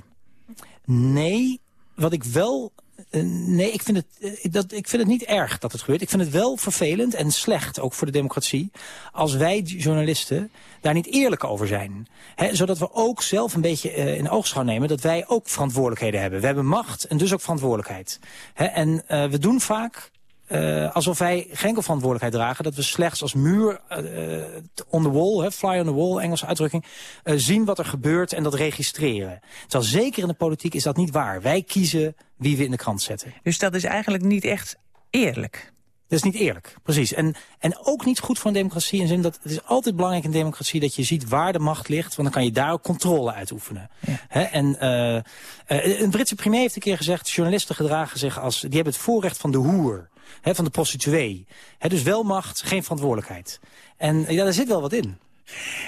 Nee, wat ik wel nee, ik vind, het, uh, dat, ik vind het niet erg dat het gebeurt. Ik vind het wel vervelend en slecht, ook voor de democratie... als wij journalisten daar niet eerlijk over zijn. Zodat we ook zelf een beetje uh, in oogschouw nemen... dat wij ook verantwoordelijkheden hebben. We hebben macht en dus ook verantwoordelijkheid. He, en we doen vaak uh, alsof wij geen enkel verantwoordelijkheid dragen. Dat we slechts als muur uh, on the wall, hè, fly on the wall, Engelse uitdrukking, uh, zien wat er gebeurt en dat registreren. Terwijl zeker in de politiek is dat niet waar. Wij kiezen wie we in de krant zetten. Dus dat is eigenlijk niet echt eerlijk? Dat is niet eerlijk, precies. En, en ook niet goed voor een democratie. In zin dat het is altijd belangrijk in een democratie dat je ziet waar de macht ligt. Want dan kan je daar ook controle uitoefenen. Ja. He, en uh, een Britse premier heeft een keer gezegd... journalisten gedragen zich als... die hebben het voorrecht van de hoer. He, van de prostituee. He, dus wel macht, geen verantwoordelijkheid. En ja, daar zit wel wat in.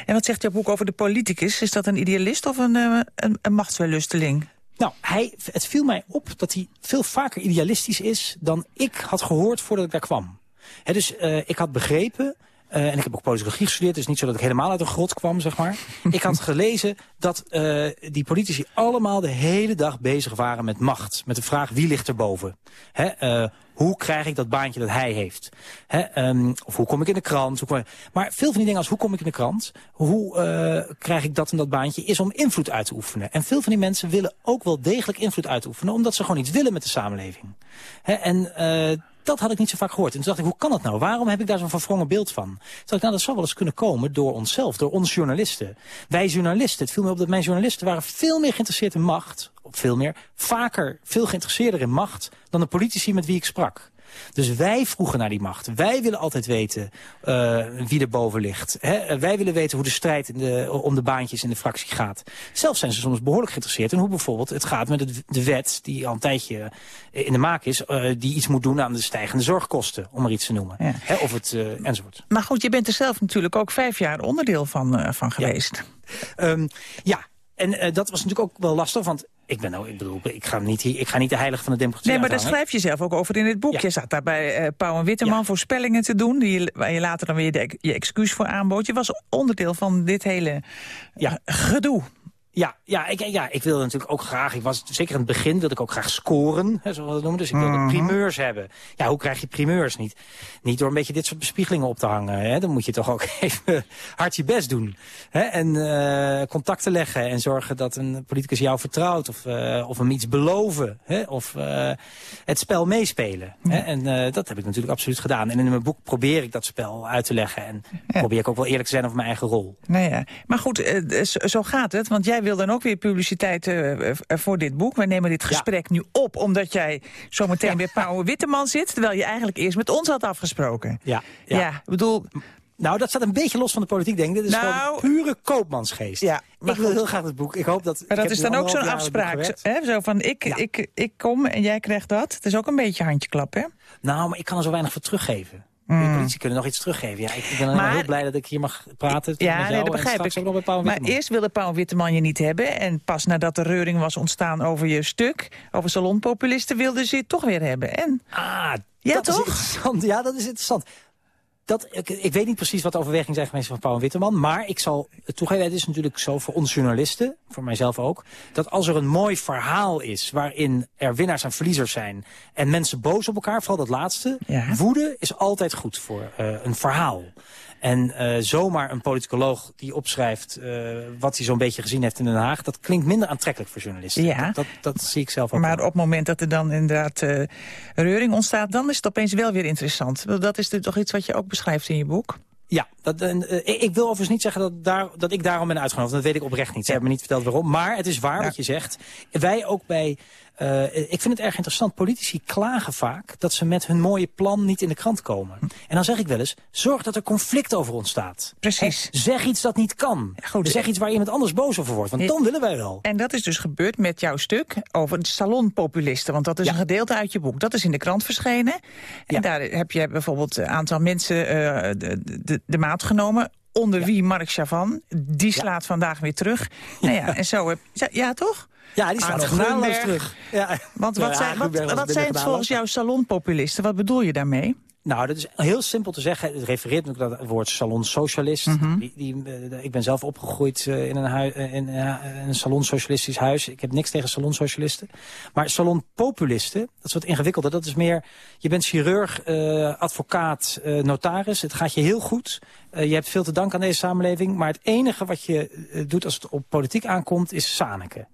En wat zegt jouw boek over de politicus? Is dat een idealist of een, uh, een, een machtswellusteling? Nou, hij, het viel mij op dat hij veel vaker idealistisch is dan ik had gehoord voordat ik daar kwam. He, dus uh, ik had begrepen, uh, en ik heb ook politologie gestudeerd, dus niet zo dat ik helemaal uit een grot kwam, zeg maar. [LAUGHS] ik had gelezen dat uh, die politici allemaal de hele dag bezig waren met macht. Met de vraag wie ligt er boven. He, hoe krijg ik dat baantje dat hij heeft? He, um, of hoe kom ik in de krant? Hoe ik... Maar veel van die dingen als hoe kom ik in de krant? Hoe uh, krijg ik dat en dat baantje? Is om invloed uit te oefenen. En veel van die mensen willen ook wel degelijk invloed uitoefenen... omdat ze gewoon iets willen met de samenleving. He, en uh, dat had ik niet zo vaak gehoord. En toen dacht ik, hoe kan dat nou? Waarom heb ik daar zo'n verwrongen beeld van? Toen dacht ik, nou, dat zou wel eens kunnen komen door onszelf, door ons journalisten. Wij journalisten, het viel me op dat mijn journalisten waren veel meer geïnteresseerd in macht, veel meer, vaker veel geïnteresseerder in macht dan de politici met wie ik sprak. Dus wij vroegen naar die macht. Wij willen altijd weten uh, wie er boven ligt. Hè? Wij willen weten hoe de strijd in de, om de baantjes in de fractie gaat. Zelf zijn ze soms behoorlijk geïnteresseerd in hoe bijvoorbeeld het gaat met het, de wet... die al een tijdje in de maak is, uh, die iets moet doen aan de stijgende zorgkosten. Om er iets te noemen. Ja. Hè? Of het uh, enzovoort. Maar goed, je bent er zelf natuurlijk ook vijf jaar onderdeel van, van geweest. Ja, um, ja. En dat was natuurlijk ook wel lastig, want ik ben nou, ik bedoel, ik ga niet, ik ga niet de heilige van de democratie Nee, maar daar schrijf je zelf ook over in het boek. Ja. Je zat daar bij uh, Pauw en Witteman ja. voorspellingen te doen... Die, waar je later dan weer de, je excuus voor aanbood. Je was onderdeel van dit hele ja. gedoe. Ja, ja, ik, ja, ik wilde natuurlijk ook graag, ik was zeker in het begin wilde ik ook graag scoren, hè, zoals we dat noemen. Dus ik wilde Mhm. primeurs hebben. Ja, hoe krijg je primeurs niet? Niet door een beetje dit soort bespiegelingen op te hangen. Hè? Dan moet je toch ook [LAUGHS] even hard je best doen. Hè? En uh, contacten leggen en zorgen dat een politicus jou vertrouwt. Of, uh, of hem iets beloven. Hè? Of uh, het spel meespelen. Hè? En dat heb ik natuurlijk absoluut gedaan. En in mijn boek probeer ik dat spel uit te leggen. En ja. probeer ik ook wel eerlijk te zijn over mijn eigen rol. Nou ja. Maar goed, zo gaat het. Want jij wil dan ook weer publiciteit uh, voor dit boek. We nemen dit gesprek ja. nu op omdat jij zometeen ja. bij Pauw Witteman zit... terwijl je eigenlijk eerst met ons had afgesproken. Ja. Ja, ja bedoel... Nou, dat staat een beetje los van de politiek, denk ik. Dit is nou, gewoon pure koopmansgeest. Ja, ik wil heel graag het boek. Ik hoop dat. Maar dat is dan ook zo'n afspraak. Hè? Zo van ik, ja. ik, ik kom en jij krijgt dat. Het is ook een beetje handjeklap, hè? Nou, maar ik kan er zo weinig voor teruggeven. Mm. De politie kunnen nog iets teruggeven. Ja, ik, ik ben maar, heel blij dat ik hier mag praten. Ja, met nee, dat begrijp ik. Nog maar eerst wilde Paul Witteman je niet hebben. En pas nadat de reuring was ontstaan over je stuk... over salonpopulisten, wilde ze je toch weer hebben. En, ah, ja, dat toch? is interessant. Ja, dat is interessant. Dat, ik, ik, weet niet precies wat de overwegingen zijn geweest van Paul Witteman. Maar ik zal toegeven, het is natuurlijk zo voor ons journalisten, voor mijzelf ook... dat als er een mooi verhaal is waarin er winnaars en verliezers zijn... en mensen boos op elkaar, vooral dat laatste... Ja. woede is altijd goed voor uh, een verhaal. En uh, zomaar een politicoloog die opschrijft uh, wat hij zo'n beetje gezien heeft in Den Haag... dat klinkt minder aantrekkelijk voor journalisten. Ja. Dat, dat, dat zie ik zelf ook. Maar op het moment dat er dan inderdaad uh, reuring ontstaat... dan is het opeens wel weer interessant. Dat is toch iets wat je ook beschrijft in je boek? Ja, dat, uh, ik wil overigens niet zeggen dat, daar, dat ik daarom ben uitgenodigd. Dat weet ik oprecht niet. Ze hebben me niet verteld waarom. Maar het is waar ja. wat je zegt. Wij ook bij... Uh, ik vind het erg interessant. Politici klagen vaak dat ze met hun mooie plan niet in de krant komen. En dan zeg ik wel eens, zorg dat er conflict over ontstaat. Precies. Zeg iets dat niet kan. Goed, zeg iets waar iemand anders boos over wordt. Want ja. dan willen wij wel. En dat is dus gebeurd met jouw stuk over de salonpopulisten. Want dat is ja. een gedeelte uit je boek. Dat is in de krant verschenen. En daar heb je bijvoorbeeld een aantal mensen uh, de, de, de maat genomen onder ja. wie Mark Chavan. Die slaat ja. vandaag weer terug. Nou ja, en zo heb ja toch? Ja, die slaat genadeloos terug. Ja. Want wat zijn, wat, wat zijn het volgens jou salonpopulisten? Wat bedoel je daarmee? Nou, dat is heel simpel te zeggen. Het refereert natuurlijk het woord salonsocialist. Mm -hmm. die, die, uh, ik ben zelf opgegroeid uh, in, een, uh, in een salonsocialistisch huis. Ik heb niks tegen salonsocialisten. Maar salonpopulisten, dat is wat ingewikkelder. Dat is meer, je bent chirurg, advocaat, notaris. Het gaat je heel goed. je hebt veel te danken aan deze samenleving. Maar het enige wat je doet als het op politiek aankomt, is zaniken.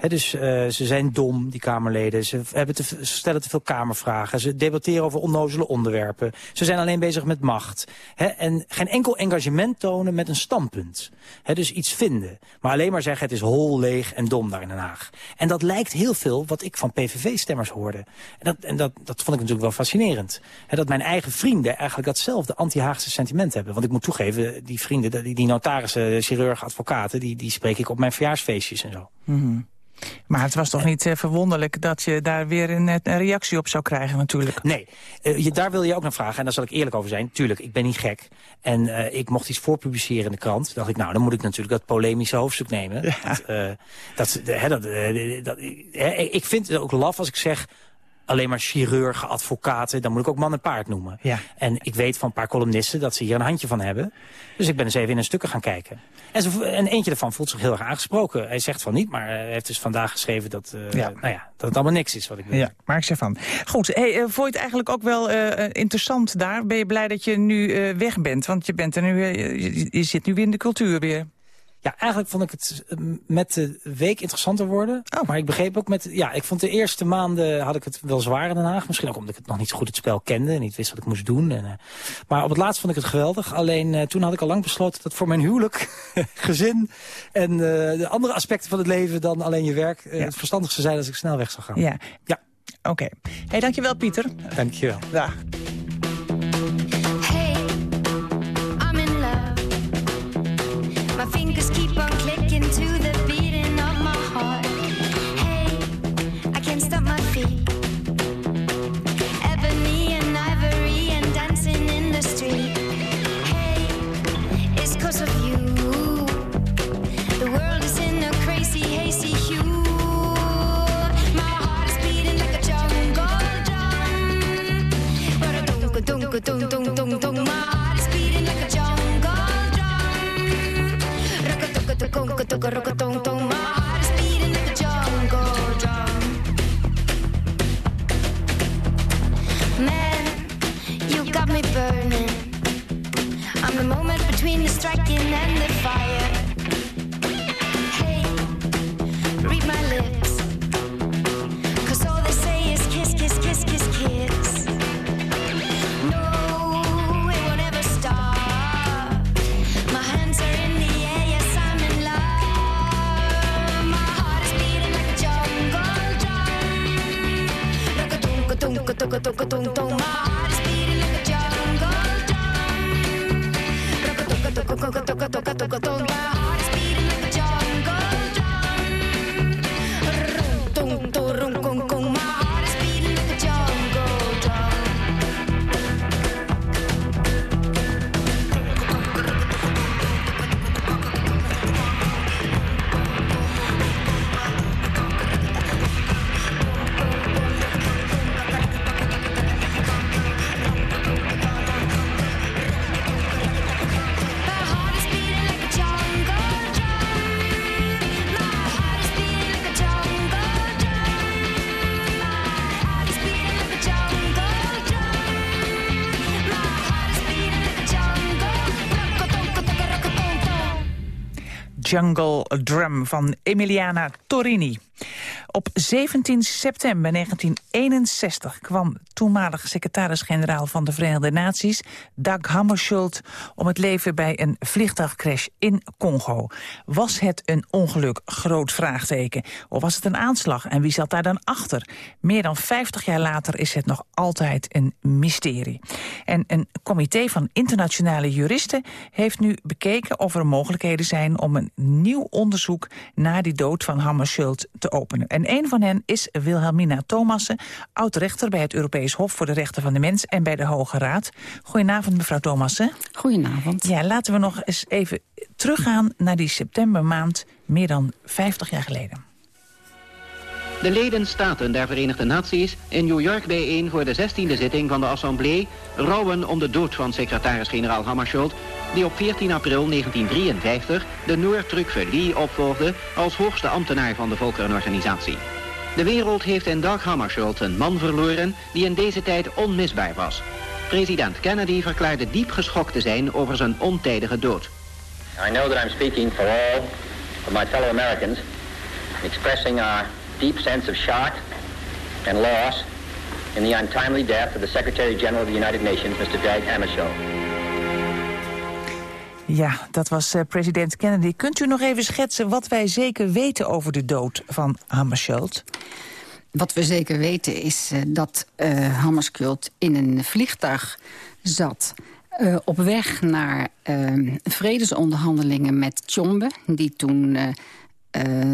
Dus uh, ze zijn dom, die Kamerleden. Ze, hebben te, stellen te veel Kamervragen. Ze debatteren over onnozele onderwerpen. Ze zijn alleen bezig met macht. En geen enkel engagement tonen met een standpunt. Dus iets vinden. Maar alleen maar zeggen, het is hol, leeg en dom daar in Den Haag. En dat lijkt heel veel wat ik van PVV-stemmers hoorde. En, dat, en dat, dat vond ik natuurlijk wel fascinerend. dat mijn eigen vrienden eigenlijk datzelfde anti-Haagse sentiment hebben. Want ik moet toegeven, die vrienden, die, die notarissen, chirurgen, advocaten... Die, die spreek ik op mijn verjaarsfeestjes en zo. -hmm. Maar het was toch niet uh, verwonderlijk dat je daar weer een, een, reactie op zou krijgen natuurlijk? Nee, uh, je, daar wil je ook naar vragen. En daar zal ik eerlijk over zijn. Tuurlijk, ik ben niet gek. En uh, ik mocht iets voorpubliceren in de krant. dacht ik, nou, dan moet ik natuurlijk dat polemische hoofdstuk nemen. Ja. Want, dat, he, dat, dat, he, ik vind het ook laf als ik zeg alleen maar chirurgen, advocaten, dan moet ik ook man en paard noemen. Ja. En ik weet van een paar columnisten dat ze hier een handje van hebben. Dus ik ben eens even in een stukken gaan kijken. En, ze, en eentje ervan voelt zich heel erg aangesproken. Hij zegt van niet, maar hij heeft dus vandaag geschreven dat, uh, ja. Nou ja, dat het allemaal niks is wat ik wil. Ja, maar ik zeg van. Goed, hey, uh, vond je het eigenlijk ook wel uh, interessant daar? Ben je blij dat je nu weg bent? Want je, bent er nu, je, je zit nu weer in de cultuur weer. Ja, eigenlijk vond ik het eh, met de week interessanter worden. Maar ik begreep ook met... Ja, ik vond de eerste maanden had ik het wel zwaar in Den Haag. Misschien ook omdat ik het nog niet zo goed het spel kende. En niet wist wat ik moest doen. En, uh, maar op het laatst vond ik het geweldig. Alleen uh, toen had ik al lang besloten dat voor mijn huwelijk, [LAUGHS] gezin... en de andere aspecten van het leven dan alleen je werk... Ja. het verstandigste zijn als ik snel weg zou gaan. Ja. ja. Oké. Okay. Hey, dankjewel Pieter. Dankjewel. Dag. Drum. My Jungle Drum van Emiliana Torini. Op 17 september 1961 kwam toenmalig secretaris-generaal van de Verenigde Naties, Dag Hammarskjöld, om het leven bij een vliegtuigcrash in Congo. Was het een ongeluk? Groot vraagteken. Of was het een aanslag? En wie zat daar dan achter? Meer dan 50 jaar later is het nog altijd een mysterie. En een comité van internationale juristen heeft nu bekeken of er mogelijkheden zijn om een nieuw onderzoek naar die dood van Hammarskjöld te openen. En een van hen is Wilhelmina Thomassen, oud-rechter bij het Europees Hof voor de Rechten van de Mens en bij de Hoge Raad. Goedenavond, mevrouw Thomassen. Goedenavond. Ja, laten we nog eens even teruggaan naar die septembermaand, meer dan 50 jaar geleden. De leden-staten der Verenigde Naties in New York bijeen voor de 16e zitting van de Assemblée rouwen om de dood van secretaris-generaal Hammarskjöld, die op 14 april 1953 de Noordtruk Verlie opvolgde als hoogste ambtenaar van de Volkerenorganisatie. De wereld heeft in Dag Hammarskjöld een man verloren die in deze tijd onmisbaar was. President Kennedy verklaarde diep geschokt te zijn over zijn ontijdige dood. I know that I'm speaking for all of my fellow Americans, expressing our deep sense of shock and loss in the untimely death of the Secretary General of the United Nations, Mr. Dag Hammarskjöld. Ja, dat was uh, president Kennedy. Kunt u nog even schetsen wat wij zeker weten over de dood van Hammarskjöld? Wat we zeker weten is uh, dat uh, Hammarskjöld in een vliegtuig zat... Uh, op weg naar vredesonderhandelingen met Tjombe... die toen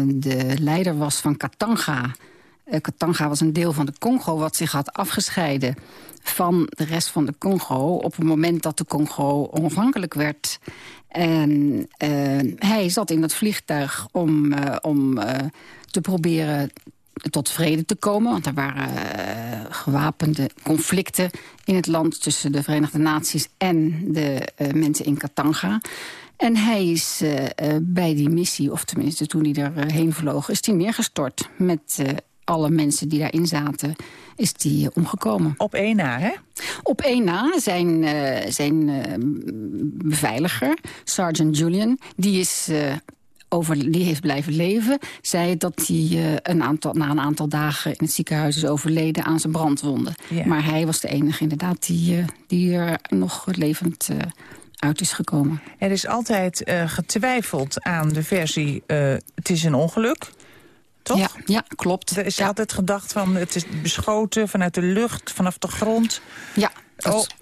de leider was van Katanga. Katanga was een deel van de Congo wat zich had afgescheiden... van de rest van de Congo op het moment dat de Congo onafhankelijk werd. En hij zat in dat vliegtuig om, om te proberen tot vrede te komen. Want er waren uh, gewapende conflicten in het land... tussen de Verenigde Naties en de uh, mensen in Katanga. En hij is uh, bij die missie, of tenminste toen hij erheen vloog... is hij neergestort met alle mensen die daarin zaten... is die eh, omgekomen. Op één na, hè? Op één na. Zijn, eh, zijn eh, beveiliger, Sergeant Julian, die is... eh, over, die heeft blijven leven, zei dat hij eh, een aantal, na een aantal dagen in het ziekenhuis is overleden aan zijn brandwonden. Ja. Maar hij was de enige inderdaad die, eh, die er nog levend eh, uit is gekomen. Er is altijd getwijfeld aan de versie het is een ongeluk. Toch? Ja, ja klopt. Er is altijd gedacht van het is beschoten vanuit de lucht, vanaf de grond. Ja.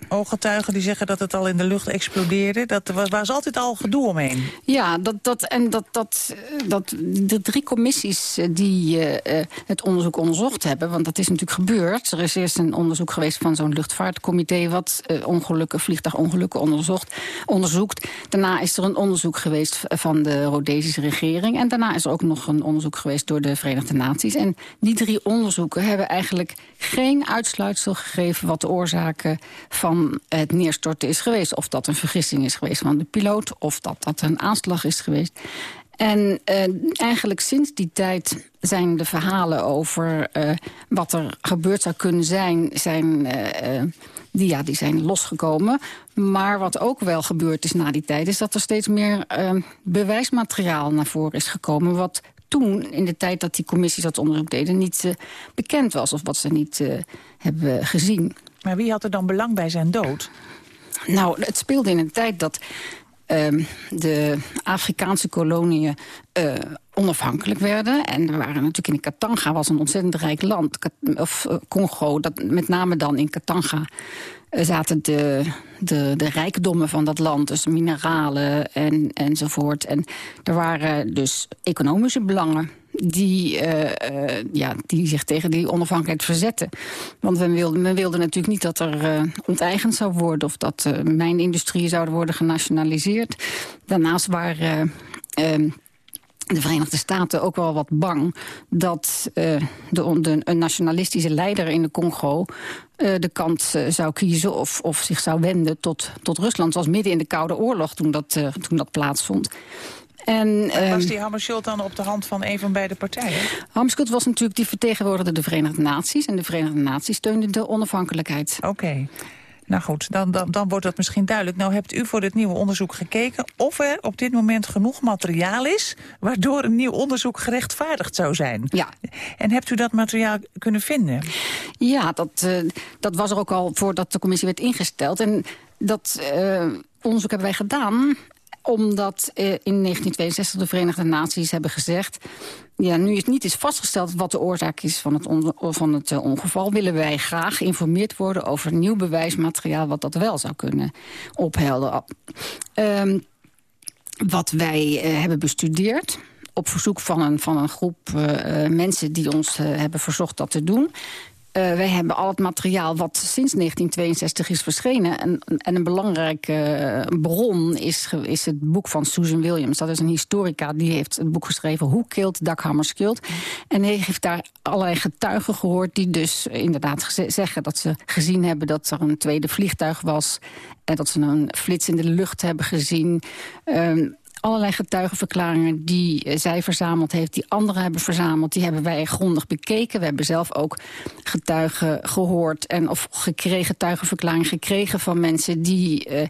Ooggetuigen die zeggen dat het al in de lucht explodeerde. Dat was, was altijd al gedoe omheen. Ja, dat, dat, en dat, dat, dat de drie commissies eh, die eh, eh, het onderzoek onderzocht hebben... want dat is natuurlijk gebeurd. Er is eerst een onderzoek geweest van zo'n luchtvaartcomité... wat eh, ongelukken, vliegtuigongelukken onderzocht, onderzoekt. Daarna is er een onderzoek geweest van de Rhodesische regering... en daarna is er ook nog een onderzoek geweest door de Verenigde Naties. En die drie onderzoeken hebben eigenlijk geen uitsluitsel gegeven... wat de oorzaken van het neerstorten is geweest. Of dat een vergissing is geweest van de piloot... of dat dat een aanslag is geweest. En eh, eigenlijk sinds die tijd zijn de verhalen over eh, wat er gebeurd zou kunnen zijn... zijn eh, die, ja, die zijn losgekomen. Maar wat ook wel gebeurd is na die tijd... is dat er steeds meer bewijsmateriaal naar voren is gekomen... wat toen, in de tijd dat die commissies dat onderzoek deden... niet bekend was of wat ze niet hebben gezien. Maar wie had er dan belang bij zijn dood? Nou, het speelde in een tijd dat ehm, de Afrikaanse koloniën eh, onafhankelijk werden. En er waren natuurlijk in Katanga was een ontzettend rijk land. Of eh, Congo, dat, met name dan in Katanga eh, zaten de, de, de rijkdommen van dat land. Dus mineralen en, enzovoort. En er waren dus economische belangen die, eh, eh, ja, die zich tegen die onafhankelijkheid verzetten. Want men wilde, men wilde natuurlijk niet dat er eh, onteigend zou worden... of dat mijnindustrieën zouden worden genationaliseerd. Daarnaast waren... Uh, de Verenigde Staten ook wel wat bang dat de, een nationalistische leider in de Congo de kant zou kiezen of, of zich zou wenden tot, tot Rusland. Zoals midden in de Koude Oorlog toen dat, toen dat plaatsvond. En, was die Hammarskjöld dan op de hand van een van beide partijen? Hammarskjöld was natuurlijk die vertegenwoordigde de Verenigde Naties. En de Verenigde Naties steunden de onafhankelijkheid. Oké. Okay. Nou goed, dan, dan, dan wordt dat misschien duidelijk. Nou hebt u voor dit nieuwe onderzoek gekeken of er op dit moment genoeg materiaal is... waardoor een nieuw onderzoek gerechtvaardigd zou zijn. Ja. En hebt u dat materiaal kunnen vinden? Ja, dat, uh, dat was er ook al voordat de commissie werd ingesteld. En dat uh, onderzoek hebben wij gedaan omdat uh, in 1962 de Verenigde Naties hebben gezegd... ja, nu is niet is vastgesteld wat de oorzaak is van het, on van het uh, ongeval... willen wij graag geïnformeerd worden over nieuw bewijsmateriaal... wat dat wel zou kunnen ophelderen. Uh, wat wij uh, hebben bestudeerd op verzoek van een, van een groep mensen die ons hebben verzocht dat te doen... Uh, wij hebben al het materiaal wat sinds 1962 is verschenen. En, en een belangrijke uh, bron is, is het boek van Susan Williams. Dat is een historica, die heeft het boek geschreven... Who Killed Dag Hammarskjöld? En hij heeft daar allerlei getuigen gehoord... die dus inderdaad zeggen dat ze gezien hebben dat er een tweede vliegtuig was... en dat ze een flits in de lucht hebben gezien... Uh, allerlei getuigenverklaringen die uh, zij verzameld heeft... die anderen hebben verzameld, die hebben wij grondig bekeken. We hebben zelf ook getuigen gehoord... en of gekregen, getuigenverklaringen gekregen van mensen die...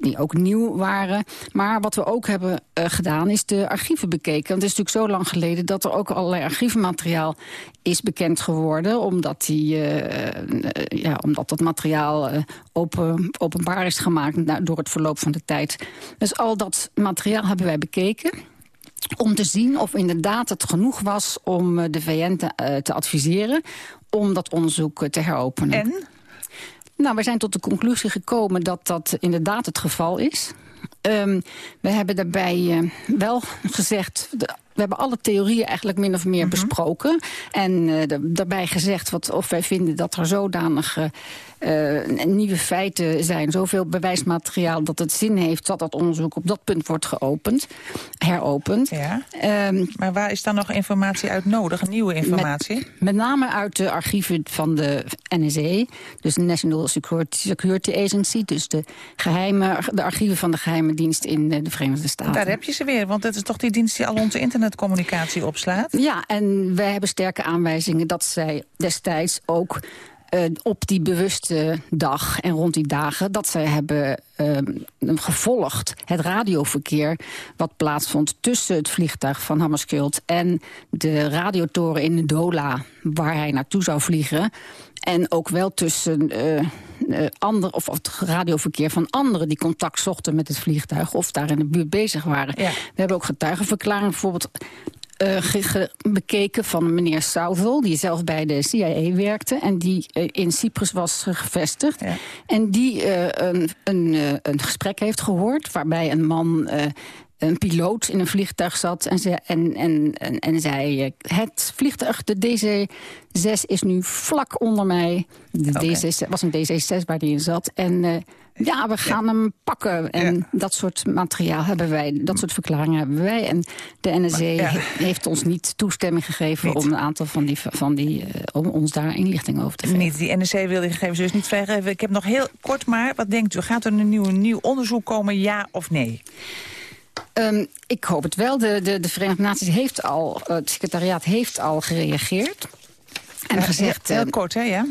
Die ook nieuw waren. Maar wat we ook hebben uh, gedaan is de archieven bekeken. Want het is natuurlijk zo lang geleden dat er ook allerlei archievenmateriaal is bekend geworden. Omdat, die, uh, uh, ja, omdat dat materiaal open, openbaar is gemaakt door het verloop van de tijd. Dus al dat materiaal hebben wij bekeken om te zien of inderdaad het genoeg was om de VN te, adviseren... om dat onderzoek te heropenen. En? Nou, we zijn tot de conclusie gekomen dat dat inderdaad het geval is. Um, we hebben daarbij uh, wel gezegd... De, we hebben alle theorieën eigenlijk min of meer mm -hmm. besproken. En uh, de, daarbij gezegd wat, of wij vinden dat er zodanige eh, nieuwe feiten zijn. Zoveel bewijsmateriaal dat het zin heeft dat dat onderzoek op dat punt wordt geopend, heropend. Ja. Ehm, maar waar is dan nog informatie uit nodig? Nieuwe informatie? Met, met name uit de archieven van de NSA, dus de National Security, Agency, dus de, geheime, de archieven van de geheime dienst in de Verenigde Staten. Daar heb je ze weer, want dat is toch die dienst die al onze internetcommunicatie opslaat? Ja, en wij hebben sterke aanwijzingen dat zij destijds ook uh, op die bewuste dag en rond die dagen... dat zij hebben uh, gevolgd het radioverkeer wat plaatsvond... tussen het vliegtuig van Hammarskjöld en de radiotoren in Dola... waar hij naartoe zou vliegen. En ook wel tussen uh, ander, of, of het radioverkeer van anderen... die contact zochten met het vliegtuig of daar in de buurt bezig waren. Ja. We hebben ook getuigenverklaringen bijvoorbeeld... Uh, bekeken van meneer Southall, die zelf bij de CIA werkte... en die uh, in Cyprus was gevestigd. Ja. En die uh, een, een, een, gesprek heeft gehoord waarbij een man... een piloot in een vliegtuig zat en, ze, en, en, en, en zei... het vliegtuig, de DC-6 is nu vlak onder mij. De okay. DC was een DC-6 waar die in zat. En ja, we gaan ja. hem pakken. En ja. dat soort materiaal hebben wij, dat soort verklaringen hebben wij. En de NSC ja. heeft ons niet toestemming gegeven niet. om een aantal van die, van die uh, om ons daar inlichting over te geven. Niet, die NSC wil die gegevens dus niet vrijgeven. Ik heb nog heel kort maar, wat denkt u, gaat er een nieuw, nieuw onderzoek komen, ja of nee? Um, ik hoop het wel. De, de, de Verenigde Naties heeft al, het secretariaat heeft al gereageerd. En ja, gezegd... Heel, heel kort, hè, ja?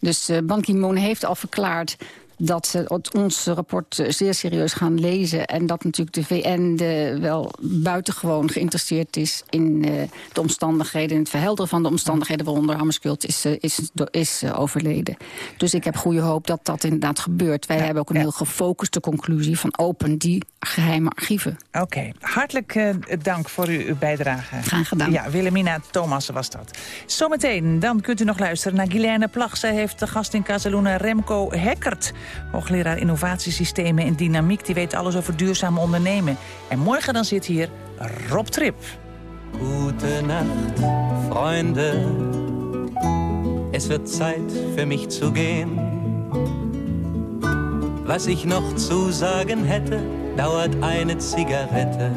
Dus uh, Ban Ki-moon heeft al verklaard dat ze ons rapport zeer serieus gaan lezen... en dat natuurlijk de VN de, wel buitengewoon geïnteresseerd is... in uh, de omstandigheden, in het verhelderen van de omstandigheden... waaronder Hammarskjöld is, uh, is, is uh, overleden. Dus ik heb goede hoop dat dat inderdaad gebeurt. Wij ja, hebben ook een ja. heel gefocuste conclusie van open die geheime archieven. Oké, okay. hartelijk dank voor uw, bijdrage. Graag gedaan. Ja, Willemina Thomassen was dat. Zometeen, dan kunt u nog luisteren naar Guilaine Plag. Zij heeft de gast in Casaluna Remco Hekkert... Hoogleraar innovatiesystemen en dynamiek, die weet alles over duurzaam ondernemen. En morgen dan zit hier Rob Trip. Gute Nacht, Freunde. Es wird Zeit für mich zu gehen. Was ich noch zu sagen hätte, dauert eine Zigarette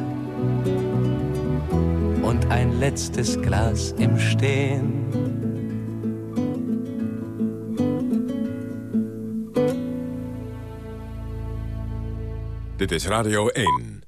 und ein letztes Glas im Stehen. Dit is Radio 1.